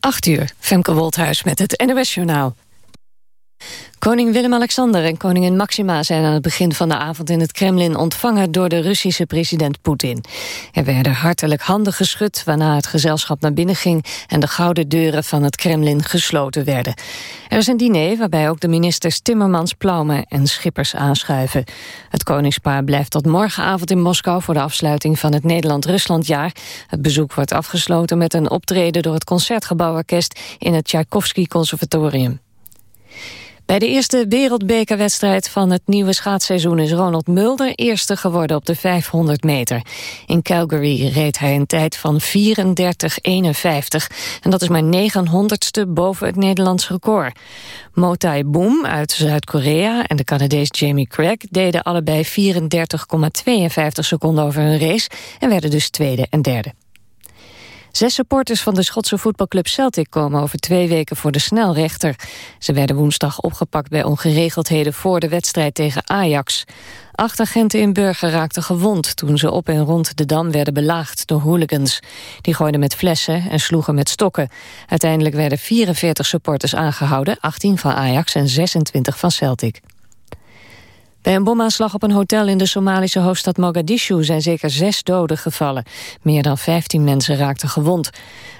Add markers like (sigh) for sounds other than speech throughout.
8 uur, Femke Wolthuis met het NOS Journaal. Koning Willem-Alexander en koningin Maxima zijn aan het begin van de avond in het Kremlin ontvangen door de Russische president Poetin. Er werden hartelijk handen geschud waarna het gezelschap naar binnen ging en de gouden deuren van het Kremlin gesloten werden. Er is een diner waarbij ook de ministers Timmermans, Plaume en Schippers aanschuiven. Het koningspaar blijft tot morgenavond in Moskou voor de afsluiting van het Nederland-Ruslandjaar. Het bezoek wordt afgesloten met een optreden door het Concertgebouworkest in het Tchaikovsky Conservatorium. Bij de eerste wereldbekerwedstrijd van het nieuwe schaatsseizoen is Ronald Mulder eerste geworden op de 500 meter. In Calgary reed hij een tijd van 34,51 en dat is maar 900ste boven het Nederlands record. Motai Boom uit Zuid-Korea en de Canadees Jamie Craig deden allebei 34,52 seconden over hun race en werden dus tweede en derde. Zes supporters van de Schotse voetbalclub Celtic komen over twee weken voor de snelrechter. Ze werden woensdag opgepakt bij ongeregeldheden voor de wedstrijd tegen Ajax. Acht agenten in Burger raakten gewond toen ze op en rond de Dam werden belaagd door hooligans. Die gooiden met flessen en sloegen met stokken. Uiteindelijk werden 44 supporters aangehouden, 18 van Ajax en 26 van Celtic. Bij een bomaanslag op een hotel in de Somalische hoofdstad Mogadishu zijn zeker zes doden gevallen. Meer dan 15 mensen raakten gewond.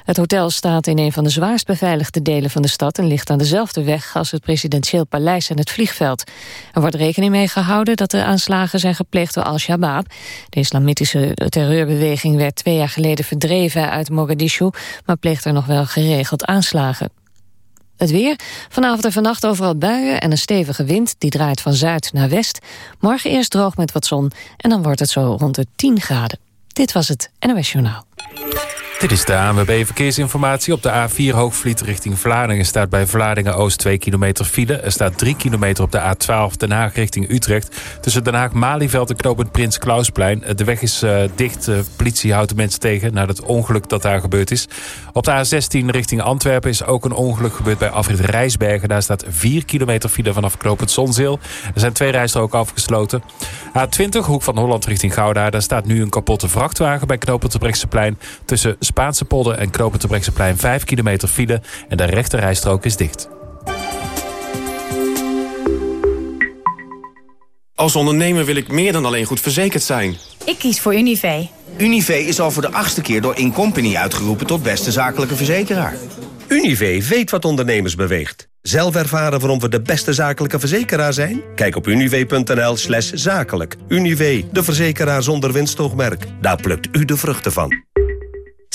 Het hotel staat in een van de zwaarst beveiligde delen van de stad... en ligt aan dezelfde weg als het presidentieel paleis en het vliegveld. Er wordt rekening mee gehouden dat de aanslagen zijn gepleegd door Al-Shabaab. De islamitische terreurbeweging werd twee jaar geleden verdreven uit Mogadishu... maar pleegt er nog wel geregeld aanslagen. Het weer. Vanavond en vannacht overal buien en een stevige wind. Die draait van zuid naar west. Morgen eerst droog met wat zon. En dan wordt het zo rond de 10 graden. Dit was het NOS Journaal. Dit is de ANWB Verkeersinformatie. Op de A4 Hoogvliet richting Vlaardingen staat bij Vlaardingen-Oost 2 kilometer file. Er staat 3 kilometer op de A12 Den Haag richting Utrecht. Tussen Den Haag-Malieveld en knooppunt Prins Klausplein. De weg is uh, dicht. De politie houdt de mensen tegen na het ongeluk dat daar gebeurd is. Op de A16 richting Antwerpen is ook een ongeluk gebeurd bij afrit Rijsbergen. Daar staat 4 kilometer file vanaf knooppunt Zonzeel. Er zijn twee rijstroken afgesloten. A20 Hoek van Holland richting Gouda. Daar staat nu een kapotte vrachtwagen bij knooppunt Brechtseplein. Tussen Spaanse polder en knooppunt Brechtseplein 5 kilometer file. En de rechte rijstrook is dicht. Als ondernemer wil ik meer dan alleen goed verzekerd zijn. Ik kies voor Univé. Univé is al voor de achtste keer door Incompany uitgeroepen tot beste zakelijke verzekeraar. Univé weet wat ondernemers beweegt. Zelf ervaren waarom we de beste zakelijke verzekeraar zijn? Kijk op univ.nl slash zakelijk. Univ, de verzekeraar zonder winstoogmerk. Daar plukt u de vruchten van.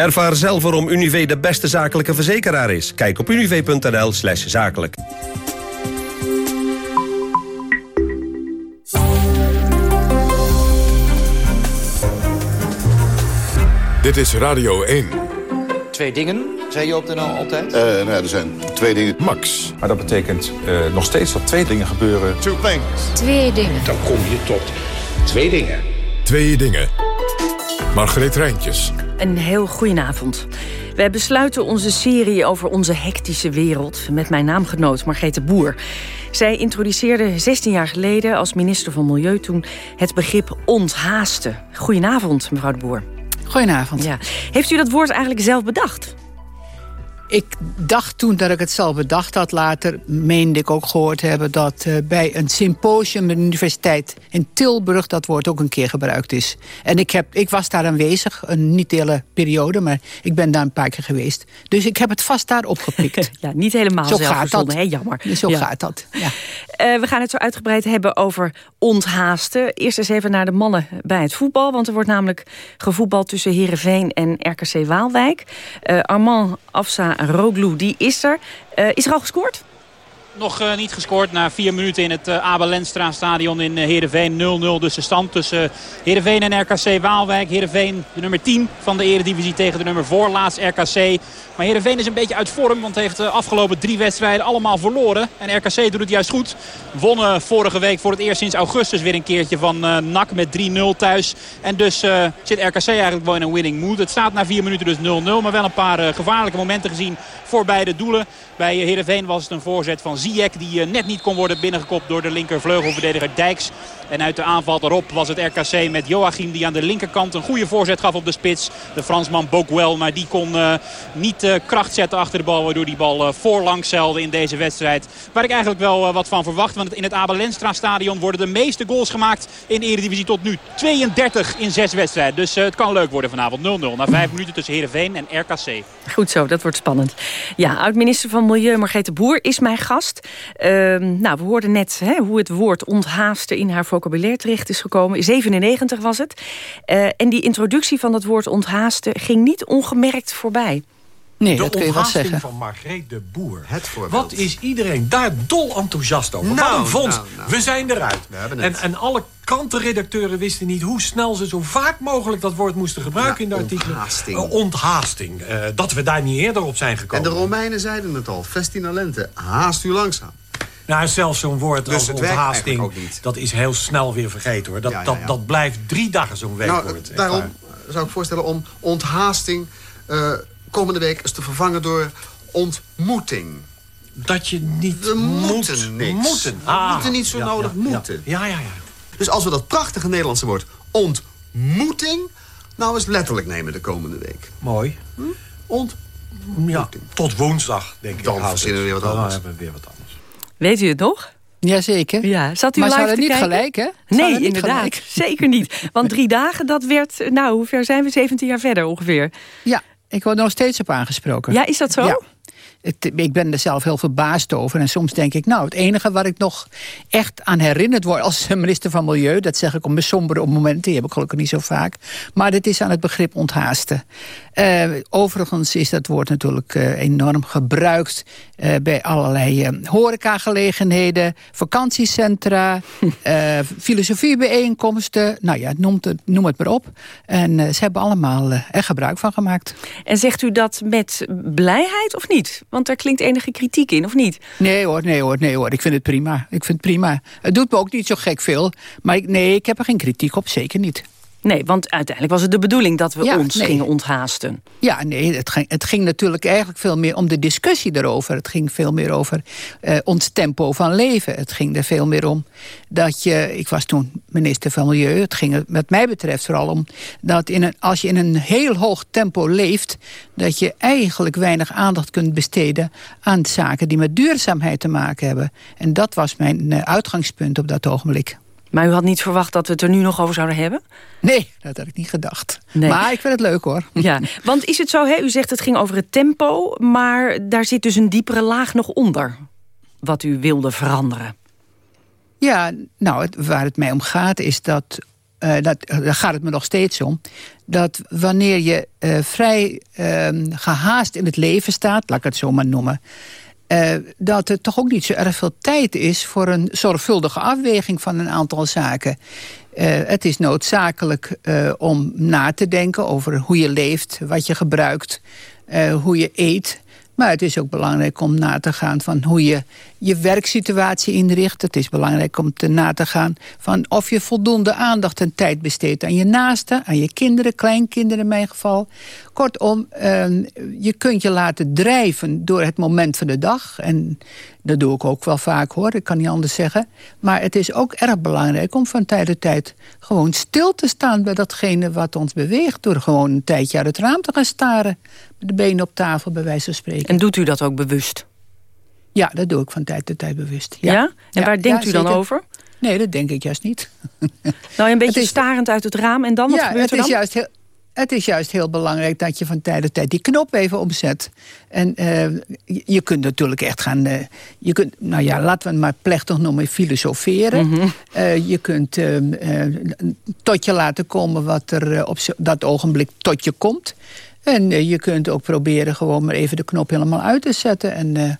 Ervaar zelf waarom Univé de beste zakelijke verzekeraar is. Kijk op univ.nl slash zakelijk. Dit is Radio 1. Twee dingen, zei je op de NL altijd? Uh, nee, er zijn twee dingen. Max. Maar dat betekent uh, nog steeds dat twee dingen gebeuren. Two things. Twee dingen. Dan kom je tot twee dingen. Twee dingen. Margreet Rijntjes. Een heel goedenavond. Wij besluiten onze serie over onze hectische wereld... met mijn naamgenoot Margrethe Boer. Zij introduceerde 16 jaar geleden als minister van Milieu toen... het begrip onthaasten. Goedenavond, mevrouw de Boer. Goedenavond. Ja. Heeft u dat woord eigenlijk zelf bedacht? Ik dacht toen dat ik het zelf bedacht had. Later meende ik ook gehoord hebben dat uh, bij een symposium... bij de universiteit in Tilburg dat woord ook een keer gebruikt is. En ik, heb, ik was daar aanwezig, een niet hele periode... maar ik ben daar een paar keer geweest. Dus ik heb het vast daar opgepikt. (laughs) ja, niet helemaal zo zelf gaat dat. Hè? Jammer. Zo ja. gaat dat, ja. Uh, we gaan het zo uitgebreid hebben over onthaasten. Eerst eens even naar de mannen bij het voetbal. Want er wordt namelijk gevoetbald tussen Heerenveen en RKC Waalwijk. Uh, Armand Afsa Roglu, die is er. Uh, is er al gescoord? Nog uh, niet gescoord na vier minuten in het uh, Abel Lenstra stadion in uh, Heerenveen. 0-0 dus de stand tussen Heerenveen en RKC Waalwijk. Heerenveen de nummer 10 van de eredivisie tegen de nummer voorlaatst RKC. Maar Heerenveen is een beetje uit vorm, want heeft de afgelopen drie wedstrijden allemaal verloren. En RKC doet het juist goed. Wonnen vorige week voor het eerst sinds augustus weer een keertje van NAC met 3-0 thuis. En dus zit RKC eigenlijk wel in een winning mood. Het staat na vier minuten dus 0-0, maar wel een paar gevaarlijke momenten gezien voor beide doelen. Bij Heerenveen was het een voorzet van Ziyech die net niet kon worden binnengekopt door de linkervleugelverdediger Dijks. En uit de aanval erop was het RKC met Joachim die aan de linkerkant een goede voorzet gaf op de spits. De Fransman Bokwell, maar die kon uh, niet uh, kracht zetten achter de bal. Waardoor die bal uh, voorlangs zeilde in deze wedstrijd. Waar ik eigenlijk wel wat van verwacht. Want in het Abel Lenstra stadion worden de meeste goals gemaakt in Eredivisie tot nu. 32 in zes wedstrijden. Dus het kan leuk worden vanavond 0-0. Na vijf minuten tussen Heerenveen en RKC. Goed zo, dat wordt spannend. Ja, oud-minister van Milieu Margrethe Boer is mijn gast. Ehm, nou, we hoorden net hè, hoe het woord onthaasten in haar vocabulaire terecht is gekomen. 97 was het. Uh, en die introductie van dat woord onthaasten ging niet ongemerkt voorbij. Nee, de dat kun je wel zeggen. van Margreet de Boer. Wat is iedereen daar dol enthousiast over? Nou, Wat een fonds. Nou, nou. We zijn eruit. We en, en alle krantenredacteuren wisten niet hoe snel ze zo vaak mogelijk dat woord moesten gebruiken ja, in de artikelen. Onthaasting. Uh, onthaasting. Uh, dat we daar niet eerder op zijn gekomen. En de Romeinen zeiden het al. Festinalente. Haast u langzaam. Nou, zelfs zo'n woord dus als onthaasting, dat is heel snel weer vergeten hoor. Dat, ja, ja, ja. dat, dat blijft drie dagen zo'n werkwoord. Nou, daarom zou ik voorstellen om onthaasting uh, komende week eens te vervangen door ontmoeting. Dat je niet we moeten moet, niks. Moeten. Ah, we moeten niet zo nodig moeten. Ja, ja, ja. Dus als we dat prachtige Nederlandse woord ontmoeting... nou eens letterlijk nemen de komende week. Mooi. Hm? Ontmoeting. Ja, tot woensdag, denk ik. Dan verzinnen we weer wat Dan anders. hebben we weer wat anders. Weet u het nog? Jazeker. Ja, zat u maar ze hadden niet kijken? gelijk, hè? Ze Nee, inderdaad. gelijk. (laughs) Zeker niet. Want drie dagen, dat werd... Nou, hoe ver zijn we? 17 jaar verder ongeveer. Ja, ik word nog steeds op aangesproken. Ja, is dat zo? Ja. Het, ik ben er zelf heel verbaasd over. En soms denk ik, nou, het enige waar ik nog echt aan herinnerd word... als (laughs) minister van Milieu, dat zeg ik op mijn sombere momenten... die heb ik gelukkig niet zo vaak. Maar dat is aan het begrip onthaasten. Uh, overigens is dat woord natuurlijk uh, enorm gebruikt... Uh, bij allerlei horecagelegenheden, vakantiecentra... (laughs) filosofiebijeenkomsten, nou ja, noem het, noem het maar op. En ze hebben allemaal er gebruik van gemaakt. En zegt u dat met blijheid of niet? Want daar klinkt enige kritiek in, of niet? Nee hoor, nee hoor, nee hoor. Ik vind het prima. Ik vind het prima. Het doet me ook niet zo gek veel. Maar ik, nee, ik heb er geen kritiek op, zeker niet. Nee, want uiteindelijk was het de bedoeling dat we Ja, ons nee. gingen onthaasten. Ja, nee, het ging, het ging natuurlijk eigenlijk veel meer om de discussie erover. Het ging veel meer over eh, ons tempo van leven. Het ging er veel meer om dat je... Ik was toen minister van Milieu. Het ging er wat mij betreft vooral om dat in een, als je in een heel hoog tempo leeft... dat je eigenlijk weinig aandacht kunt besteden aan zaken die met duurzaamheid te maken hebben. En dat was mijn eh, uitgangspunt op dat ogenblik. Maar u had niet verwacht dat we het er nu nog over zouden hebben? Nee, dat had ik niet gedacht. Nee. Maar ik vind het leuk hoor. Ja, want is het zo, hè? u zegt het ging over het tempo... maar daar zit dus een diepere laag nog onder... wat u wilde veranderen. Ja, nou, het, waar het mij om gaat is dat... eh, dat daar gaat het me nog steeds om. Dat wanneer je eh, vrij eh, gehaast in het leven staat... laat ik het zo maar noemen... eh, dat er toch ook niet zo erg veel tijd is... voor een zorgvuldige afweging van een aantal zaken. Eh, het is noodzakelijk eh, om na te denken over hoe je leeft... wat je gebruikt, hoe je eet... Maar het is ook belangrijk om na te gaan van hoe je je werksituatie inricht. Het is belangrijk om te na te gaan van of je voldoende aandacht en tijd besteedt aan je naasten, aan je kinderen, kleinkinderen in mijn geval. Kortom, eh, je kunt je laten drijven door het moment van de dag. En dat doe ik ook wel vaak hoor, ik kan niet anders zeggen. Maar het is ook erg belangrijk om van tijd tot tijd gewoon stil te staan bij datgene wat ons beweegt. Door gewoon een tijdje uit het raam te gaan staren. Met de benen op tafel, bij wijze van spreken. En doet u dat ook bewust? Ja, dat doe ik van tijd tot tijd bewust. Ja? Ja? En waar denkt u dan zeker. over? Nee, dat denk ik juist niet. Nou, een (laughs) beetje Het is- starend uit het raam en dan? Wat ja, gebeurt het er is, dan? juist heel, het is juist heel belangrijk dat je van tijd tot tijd die knop even omzet. En eh, je, kunt natuurlijk echt gaan... eh, je kunt, nou ja, laten we het maar plechtig noemen, filosoferen. Mhm. Eh, je kunt tot je laten komen wat er op dat ogenblik tot je komt. En je kunt ook proberen gewoon maar even de knop helemaal uit te zetten. En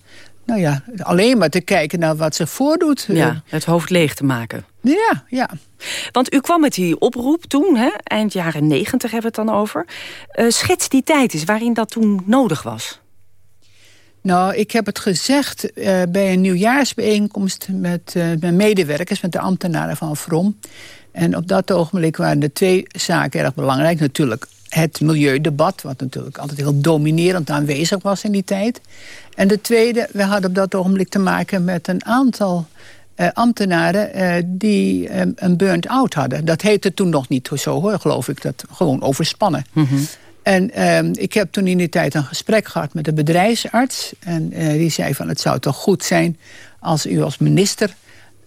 nou ja, alleen maar te kijken naar wat zich voordoet. Ja, het hoofd leeg te maken. Ja, ja. Want u kwam met die oproep toen, hè? eind jaren negentig hebben we het dan over. Uh, schets die tijd eens waarin dat toen nodig was. Nou, ik heb het gezegd uh, bij een nieuwjaarsbijeenkomst met uh, mijn medewerkers, met de ambtenaren van From. En op dat ogenblik waren de twee zaken erg belangrijk. Natuurlijk het milieudebat, wat natuurlijk altijd heel dominerend aanwezig was in die tijd. En de tweede, we hadden op dat ogenblik te maken met een aantal uh, ambtenaren uh, die um, een burnt-out hadden. Dat heette toen nog niet zo, hoor, geloof ik. Dat gewoon overspannen. Mm -hmm. En um, ik heb toen in die tijd een gesprek gehad met de bedrijfsarts. En uh, die zei van het zou toch goed zijn als u als minister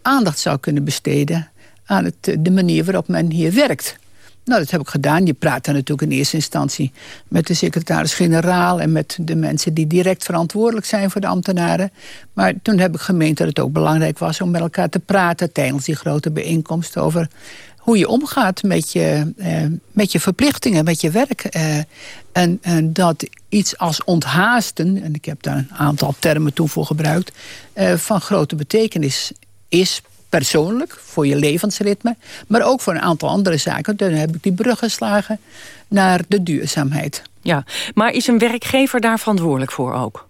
aandacht zou kunnen besteden aan het, de manier waarop men hier werkt. Nou, dat heb ik gedaan. Je praat dan natuurlijk in eerste instantie met de secretaris-generaal... en met de mensen die direct verantwoordelijk zijn voor de ambtenaren. Maar toen heb ik gemeend dat het ook belangrijk was om met elkaar te praten... tijdens die grote bijeenkomst over hoe je omgaat met je, eh, met je verplichtingen, met je werk. Eh, en, en, dat iets als onthaasten, en ik heb daar een aantal termen toe voor gebruikt... Eh, van grote betekenis is persoonlijk, voor je levensritme... maar ook voor een aantal andere zaken. Dan heb ik die brug geslagen naar de duurzaamheid. Ja, maar is een werkgever daar verantwoordelijk voor ook?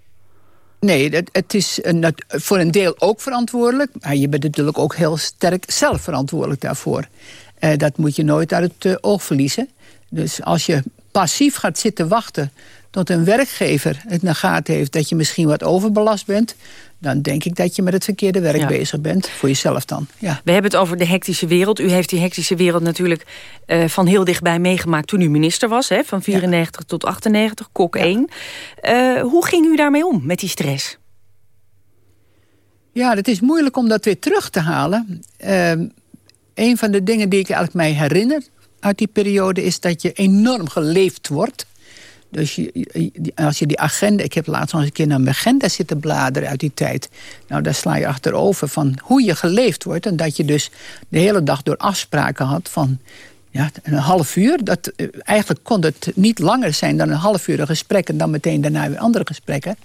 Nee, het, het is een, voor een deel ook verantwoordelijk... maar je bent natuurlijk ook heel sterk zelf verantwoordelijk daarvoor. Uh, dat moet je nooit uit het uh, oog verliezen. Dus als je passief gaat zitten wachten tot een werkgever het naar gaten heeft... dat je misschien wat overbelast bent dan denk ik dat je met het verkeerde werk bezig bent. Voor jezelf dan. Ja. We hebben het over de hectische wereld. U heeft die hectische wereld natuurlijk uh, van heel dichtbij meegemaakt... toen u minister was, hè, van 94 ja. tot 98, kok 1. Uh, hoe ging u daarmee om, met die stress? Ja, het is moeilijk om dat weer terug te halen. Uh, een van de dingen die ik eigenlijk mij herinner uit die periode... is dat je enorm geleefd wordt... Dus je, als je die agenda... Ik heb laatst nog eens een keer naar mijn agenda zitten bladeren uit die tijd. Nou, daar sla je achterover van hoe je geleefd wordt. En dat je dus de hele dag door afspraken had van... Ja, een half uur. Dat, eh, eigenlijk kon het niet langer zijn dan een half uur een gesprek... en dan meteen daarna weer andere gesprekken.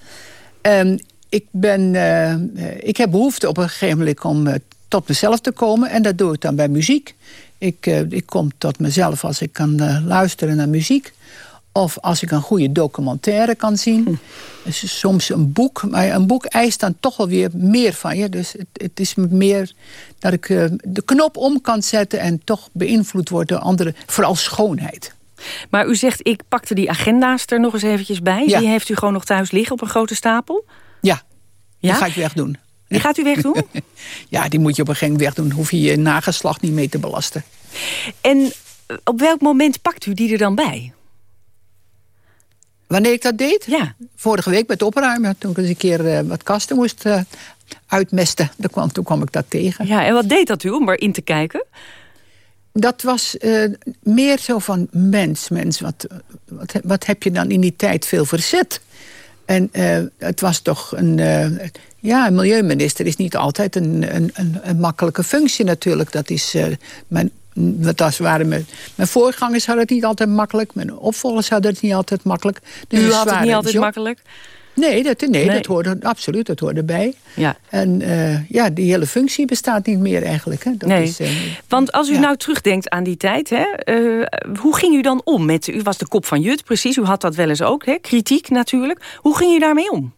Um, ik, ben, uh, ik heb behoefte op een gegeven moment om tot mezelf te komen. En dat doe ik dan bij muziek. Ik, ik kom tot mezelf als ik kan luisteren naar muziek. Of als ik een goede documentaire kan zien. Hm. Dus soms een boek. Maar een boek eist dan toch wel weer meer van je. Dus het, het is meer dat ik uh, de knop om kan zetten... en toch beïnvloed word door andere, vooral schoonheid. Maar u zegt, ik pakte die agenda's er nog eens eventjes bij. Ja. Die heeft u gewoon nog thuis liggen op een grote stapel? Ja, die ja? ga ik wegdoen. Die gaat u wegdoen? (laughs) ja, die moet je op een gegeven moment wegdoen. hoef je je nageslacht niet mee te belasten. En op welk moment pakt u die er dan bij? Wanneer ik dat deed? Ja. Vorige week met opruimen. Toen ik eens een keer uh, wat kasten moest uh, uitmesten. Toen kwam, toen kwam ik dat tegen. Ja, en wat deed dat u om erin te kijken? Dat was uh, meer zo van mens, mens. Wat, wat, wat, heb je dan in die tijd veel verzet? En het was toch een... ja, een milieuminister is niet altijd een, een, een, een makkelijke functie natuurlijk. Dat is mijn dat waren mijn, mijn voorgangers hadden het niet altijd makkelijk. Mijn opvolgers hadden het niet altijd makkelijk. Dus U had het niet altijd makkelijk? Nee, dat, nee, nee, dat hoorde absoluut, dat hoorde bij. Ja. En uh, ja, die hele functie bestaat niet meer eigenlijk. Hè. Dat nee. is, uh, Want als u ja. nou terugdenkt aan die tijd, hè, uh, hoe ging u dan om? Met, u was de kop van Jut, precies, u had dat wel eens ook, hè? kritiek natuurlijk. Hoe ging u daarmee om?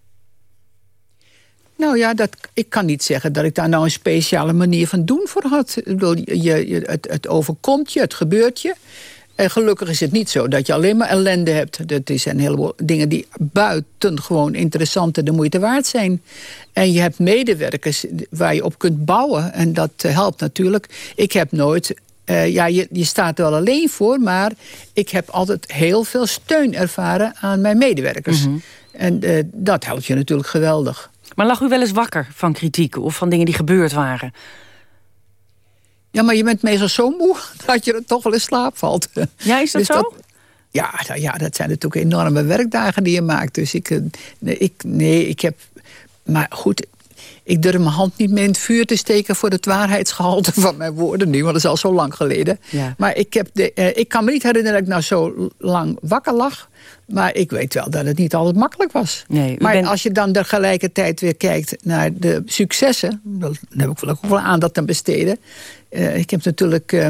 Nou ja, dat, ik kan niet zeggen dat ik daar nou een speciale manier van doen voor had. Ik bedoel, je, je, het, het overkomt je, het gebeurt je. En gelukkig is het niet zo dat je alleen maar ellende hebt. Dat is een heleboel dingen die buitengewoon interessant en de moeite waard zijn. En je hebt medewerkers waar je op kunt bouwen. En dat helpt natuurlijk. Ik heb nooit uh, ja, je, je, staat er wel alleen voor, maar ik heb altijd heel veel steun ervaren aan mijn medewerkers. Mm -hmm. En uh, dat helpt je natuurlijk geweldig. Maar lag u wel eens wakker van kritiek of van dingen die gebeurd waren? Ja, maar je bent meestal zo moe (laughs) dat je er toch wel in slaap valt. Ja, is dat dus zo? Dat, ja, ja, dat zijn natuurlijk enorme werkdagen die je maakt. Dus ik, nee, ik, nee, ik heb... Maar goed, ik durf mijn hand niet meer in het vuur te steken... voor het waarheidsgehalte van mijn woorden nu. Want dat is al zo lang geleden. Maar ik, heb de, uh, ik kan me niet herinneren dat ik nou zo lang wakker lag. Maar ik weet wel dat het niet altijd makkelijk was. Nee, maar als je dan tegelijkertijd weer kijkt naar de successen... dan heb ik wel ook wel aandacht aan besteden. Uh, ik heb natuurlijk uh,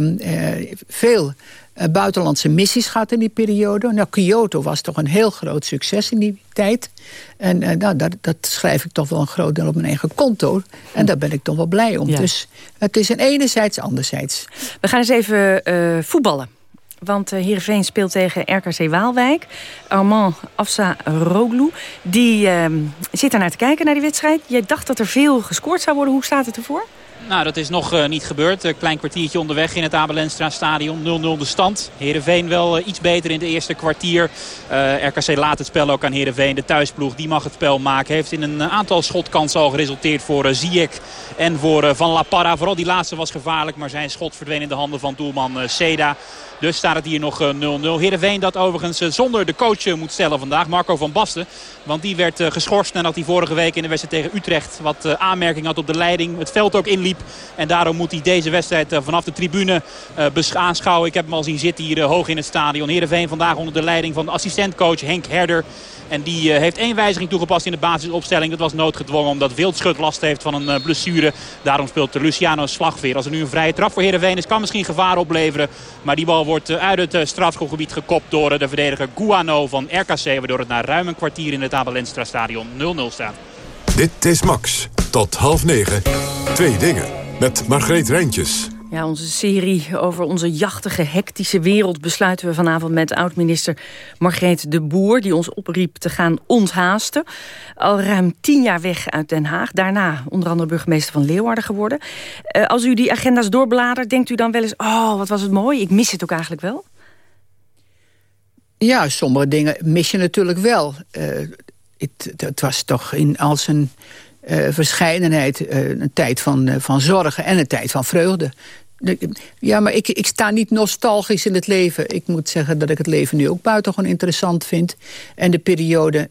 veel uh, buitenlandse missies gehad in die periode. Nou, Kyoto was toch een heel groot succes in die tijd. En uh, nou, dat, dat, schrijf ik toch wel een groot deel op mijn eigen konto. En daar ben ik toch wel blij om. Ja. Dus het is een enerzijds, anderzijds. We gaan eens even uh, voetballen. Want uh, Heerenveen speelt tegen RKC Waalwijk. Armand Afsa Roglu. Die zit daar naar te kijken, naar die wedstrijd. Jij dacht dat er veel gescoord zou worden. Hoe staat het ervoor? Nou, dat is nog uh, niet gebeurd. Een klein kwartiertje onderweg in het Abelenstra stadion. 0-0 de stand. Heerenveen wel uh, iets beter in de eerste kwartier. Uh, RKC laat het spel ook aan Heerenveen. De thuisploeg die mag het spel maken. Heeft in een aantal schotkansen al geresulteerd voor Ziyech en voor Van La Parra. Vooral die laatste was gevaarlijk. Maar zijn schot verdween in de handen van doelman Seda. Dus staat het hier nog 0-0. Heerenveen dat overigens zonder de coach moet stellen vandaag. Marco van Basten. Want die werd geschorst nadat hij vorige week in de wedstrijd tegen Utrecht... wat aanmerking had op de leiding. Het veld ook inliep. En daarom moet hij deze wedstrijd vanaf de tribune aanschouwen. Ik heb hem al zien zitten hier hoog in het stadion. Heerenveen vandaag onder de leiding van de assistentcoach Henk Herder. En die heeft één wijziging toegepast in de basisopstelling. Dat was noodgedwongen omdat Wildschut last heeft van een blessure. Daarom speelt Luciano Slagveer. Als er nu een vrije trap voor Heerenveen is, kan misschien gevaar opleveren. Maar die bal wordt uh, uit het strafschopgebied gekopt door de verdediger Guano van RKC. Waardoor het na ruim een kwartier in het Abelenstra stadion 0-0 staat. Dit is Max. Tot half negen. Twee dingen. Met Margreet Rijntjes. Ja, onze serie over onze jachtige, hectische wereld... besluiten we vanavond met oud-minister Margreet de Boer... die ons opriep te gaan onthaasten. Al ruim tien jaar weg uit Den Haag. Daarna onder andere burgemeester van Leeuwarden geworden. Uh, als u die agenda's doorbladert, denkt u dan wel eens... oh, wat was het mooi, ik mis het ook eigenlijk wel? Ja, sommige dingen mis je natuurlijk wel. Uh, het, het was toch in al zijn... Uh, verscheidenheid, een tijd van, van zorgen en een tijd van vreugde. Ja, maar ik, ik sta niet nostalgisch in het leven. Ik moet zeggen dat ik het leven nu ook buitengewoon interessant vind. En de periode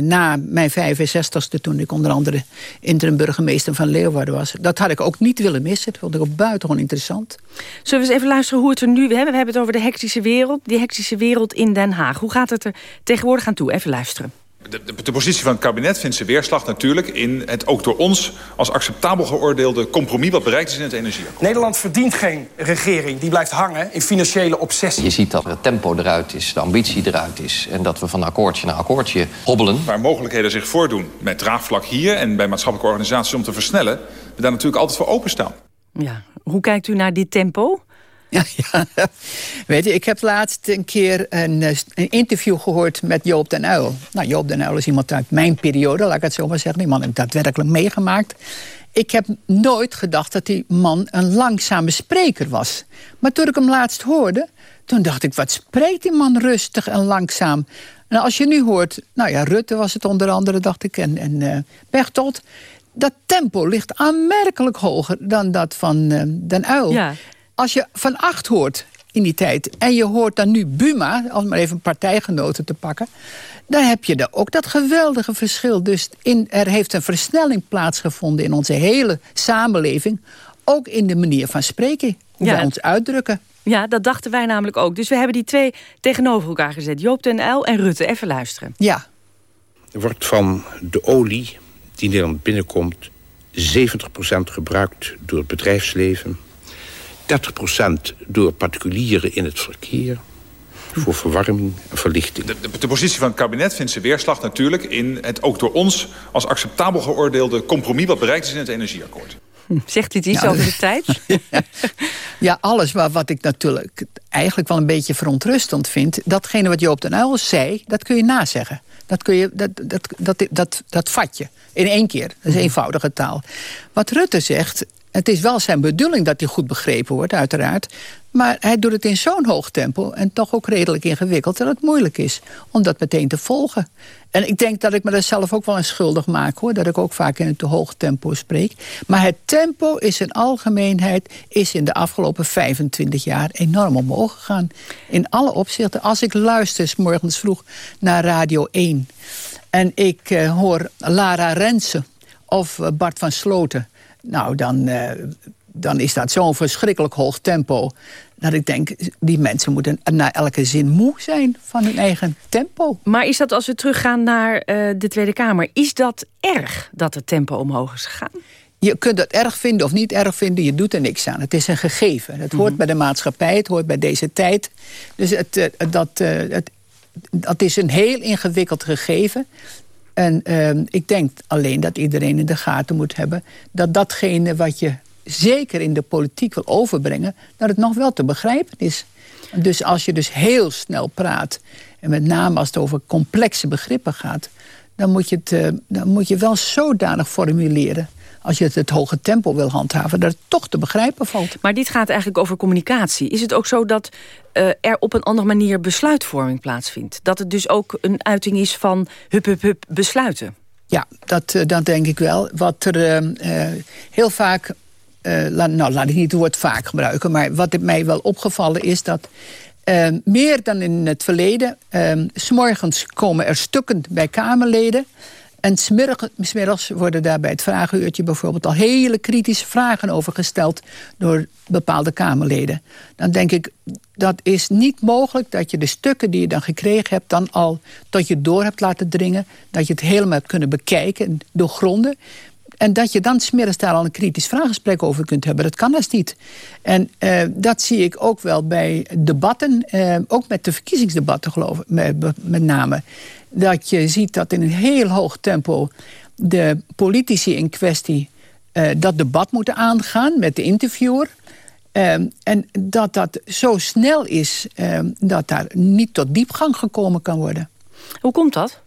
na mijn 65ste, toen ik onder andere interim burgemeester van Leeuwarden was... dat had ik ook niet willen missen. Dat vond ik ook buitengewoon interessant. Zullen we eens even luisteren hoe het er nu... We hebben, we hebben het over de hectische wereld, die hectische wereld in Den Haag. Hoe gaat het er tegenwoordig aan toe? Even luisteren. De, de, de, positie van het kabinet vindt zijn weerslag natuurlijk... in het ook door ons als acceptabel geoordeelde compromis... wat bereikt is in het energieakkoord. Nederland verdient geen regering die blijft hangen in financiële obsessie. Je ziet dat het tempo eruit is, de ambitie eruit is... en dat we van akkoordje naar akkoordje hobbelen. Waar mogelijkheden zich voordoen met draagvlak hier... en bij maatschappelijke organisaties om te versnellen... we daar natuurlijk altijd voor openstaan. Ja, hoe kijkt u naar dit tempo? (laughs) Ja, weet je, ik heb laatst een keer een, een, interview gehoord met Joop den Uyl. Nou, Joop den Uyl is iemand uit mijn periode, laat ik het zo maar zeggen. Die man heeft daadwerkelijk meegemaakt. Ik heb nooit gedacht dat die man een langzame spreker was. Maar toen ik hem laatst hoorde, toen dacht ik... wat spreekt die man rustig en langzaam. En als je nu hoort, nou ja, Rutte was het onder andere, dacht ik, en, en uh, Pechtold... dat tempo ligt aanmerkelijk hoger dan dat van uh, Den Uyl. Ja als je van acht hoort in die tijd... en je hoort dan nu Buma, om maar even partijgenoten te pakken... dan heb je er ook dat geweldige verschil. Dus in, er heeft een versnelling plaatsgevonden in onze hele samenleving... ook in de manier van spreken, hoe ja. wij ons uitdrukken. Ja, dat dachten wij namelijk ook. Dus we hebben die twee tegenover elkaar gezet. Joop den Uyl en Rutte. Even luisteren. Ja. Er wordt van de olie die Nederland binnenkomt... 70% gebruikt door het bedrijfsleven 30% door particulieren in het verkeer voor verwarming en verlichting. De, de, de, positie van het kabinet vindt zijn weerslag natuurlijk... in het ook door ons als acceptabel geoordeelde compromis... wat bereikt is in het energieakkoord. Zegt u iets ja, over de tijd? (laughs) ja, alles maar wat ik natuurlijk eigenlijk wel een beetje verontrustend vind... datgene wat Joop den Uyl zei, dat kun je nazeggen. Dat, kun je, dat, dat, dat, dat, dat vat je in één keer. Dat is eenvoudige taal. Wat Rutte zegt, het is wel zijn bedoeling dat hij goed begrepen wordt, uiteraard. Maar hij doet het in zo'n hoog tempo en toch ook redelijk ingewikkeld... dat het moeilijk is om dat meteen te volgen. En ik denk dat ik me daar zelf ook wel een schuldig maak, hoor. Dat ik ook vaak in een te hoog tempo spreek. Maar het tempo is in algemeenheid... is in de afgelopen 25 jaar enorm omhoog gegaan. In alle opzichten. Als ik luister morgens vroeg naar Radio 1... en ik uh, hoor Lara Rensen of eh, Bart van Sloten. Nou, dan, uh, dan is dat zo'n verschrikkelijk hoog tempo. Dat ik denk, die mensen moeten na elke zin moe zijn van hun eigen tempo. Maar is dat als we teruggaan naar uh, de Tweede Kamer... is dat erg dat het tempo omhoog is gegaan? Je kunt het erg vinden of niet erg vinden, je doet er niks aan. Het is een gegeven. Het hoort mhm. bij de maatschappij, het hoort bij deze tijd. Dus het, uh, dat, uh, het, dat is een heel ingewikkeld gegeven. En uh, ik denk alleen dat iedereen in de gaten moet hebben... dat datgene wat je zeker in de politiek wil overbrengen... dat het nog wel te begrijpen is. Dus als je dus heel snel praat... en met name als het over complexe begrippen gaat... dan moet je het, uh, dan moet je wel zodanig formuleren als je het, het hoge tempo wil handhaven... dat het toch te begrijpen valt. Maar dit gaat eigenlijk over communicatie. Is het ook zo dat uh, er op een andere manier besluitvorming plaatsvindt? Dat het dus ook een uiting is van hup, hup, hup, besluiten? Ja, dat, uh, dat denk ik wel. Wat er uh, heel vaak... La, nou, laat ik niet het woord vaak gebruiken... maar wat mij wel opgevallen is dat... meer dan in het verleden... s'morgens komen er stukken bij Kamerleden... En smiddags worden daar bij het vragenuurtje bijvoorbeeld al hele kritische vragen over gesteld door bepaalde Kamerleden. Dan denk ik, dat is niet mogelijk dat je de stukken die je dan gekregen hebt dan al tot je door hebt laten dringen. Dat je het helemaal hebt kunnen bekijken en doorgronden. En dat je dan smiddags daar al een kritisch vraaggesprek over kunt hebben. Dat kan dus niet. En uh, dat zie ik ook wel bij debatten. Uh, ook met de verkiezingsdebatten geloof ik, met, met name dat je ziet dat in een heel hoog tempo de politici in kwestie uh, dat debat moeten aangaan met de interviewer. Uh, en dat dat zo snel is uh, dat daar niet tot diepgang gekomen kan worden. Hoe komt dat?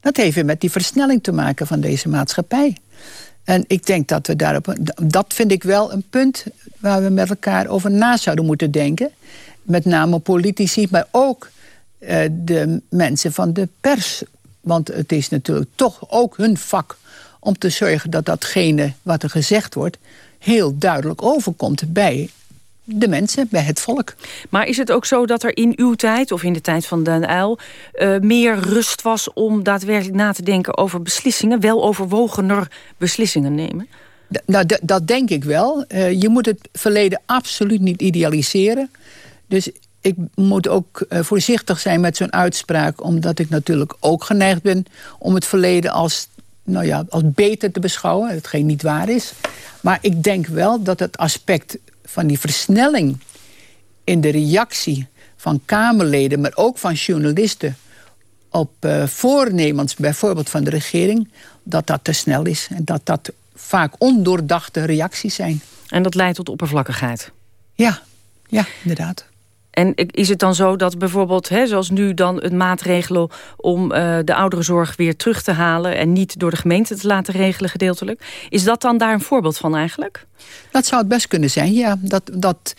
Dat heeft weer met die versnelling te maken van deze maatschappij. En ik denk dat we daarop... Dat vind ik wel een punt waar we met elkaar over na zouden moeten denken. Met name politici, maar ook uh, de mensen van de pers. Want het is natuurlijk toch ook hun vak om te zorgen dat datgene wat er gezegd wordt... heel duidelijk overkomt bij de mensen, bij het volk. Maar is het ook zo dat er in uw tijd, of in de tijd van Den Uyl... Uh, meer rust was om daadwerkelijk na te denken over beslissingen... wel overwogener beslissingen nemen? D nou, dat denk ik wel. Uh, je moet het verleden absoluut niet idealiseren. Dus ik moet ook uh, voorzichtig zijn met zo'n uitspraak... omdat ik natuurlijk ook geneigd ben om het verleden als, nou ja, als beter te beschouwen. Hetgeen niet waar is. Maar ik denk wel dat het aspect van die versnelling... in de reactie van Kamerleden, maar ook van journalisten... op uh, voornemens bijvoorbeeld van de regering... dat dat te snel is en dat dat vaak ondoordachte reacties zijn. En dat leidt tot oppervlakkigheid? Ja, ja inderdaad. En is het dan zo dat bijvoorbeeld, hè, zoals nu dan een maatregel... om uh, de ouderenzorg weer terug te halen... en niet door de gemeente te laten regelen gedeeltelijk... is dat dan daar een voorbeeld van eigenlijk? Dat zou het best kunnen zijn, ja. Dat, dat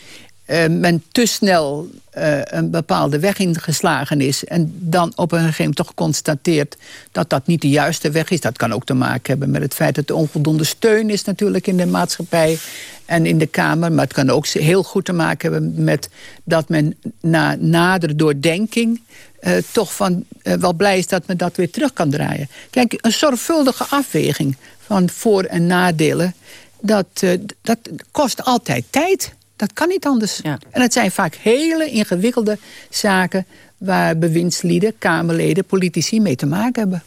uh, men te snel uh, een bepaalde weg ingeslagen is... en dan op een gegeven moment toch constateert dat dat niet de juiste weg is. Dat kan ook te maken hebben met het feit dat er onvoldoende steun is... natuurlijk in de maatschappij en in de Kamer. Maar het kan ook heel goed te maken hebben met dat men na nadere doordenking... Uh, toch van, wel blij is dat men dat weer terug kan draaien. Kijk, een zorgvuldige afweging van voor- en nadelen... dat, dat kost altijd tijd. Dat kan niet anders. Ja. En het zijn vaak hele ingewikkelde zaken... waar bewindslieden, Kamerleden, politici mee te maken hebben.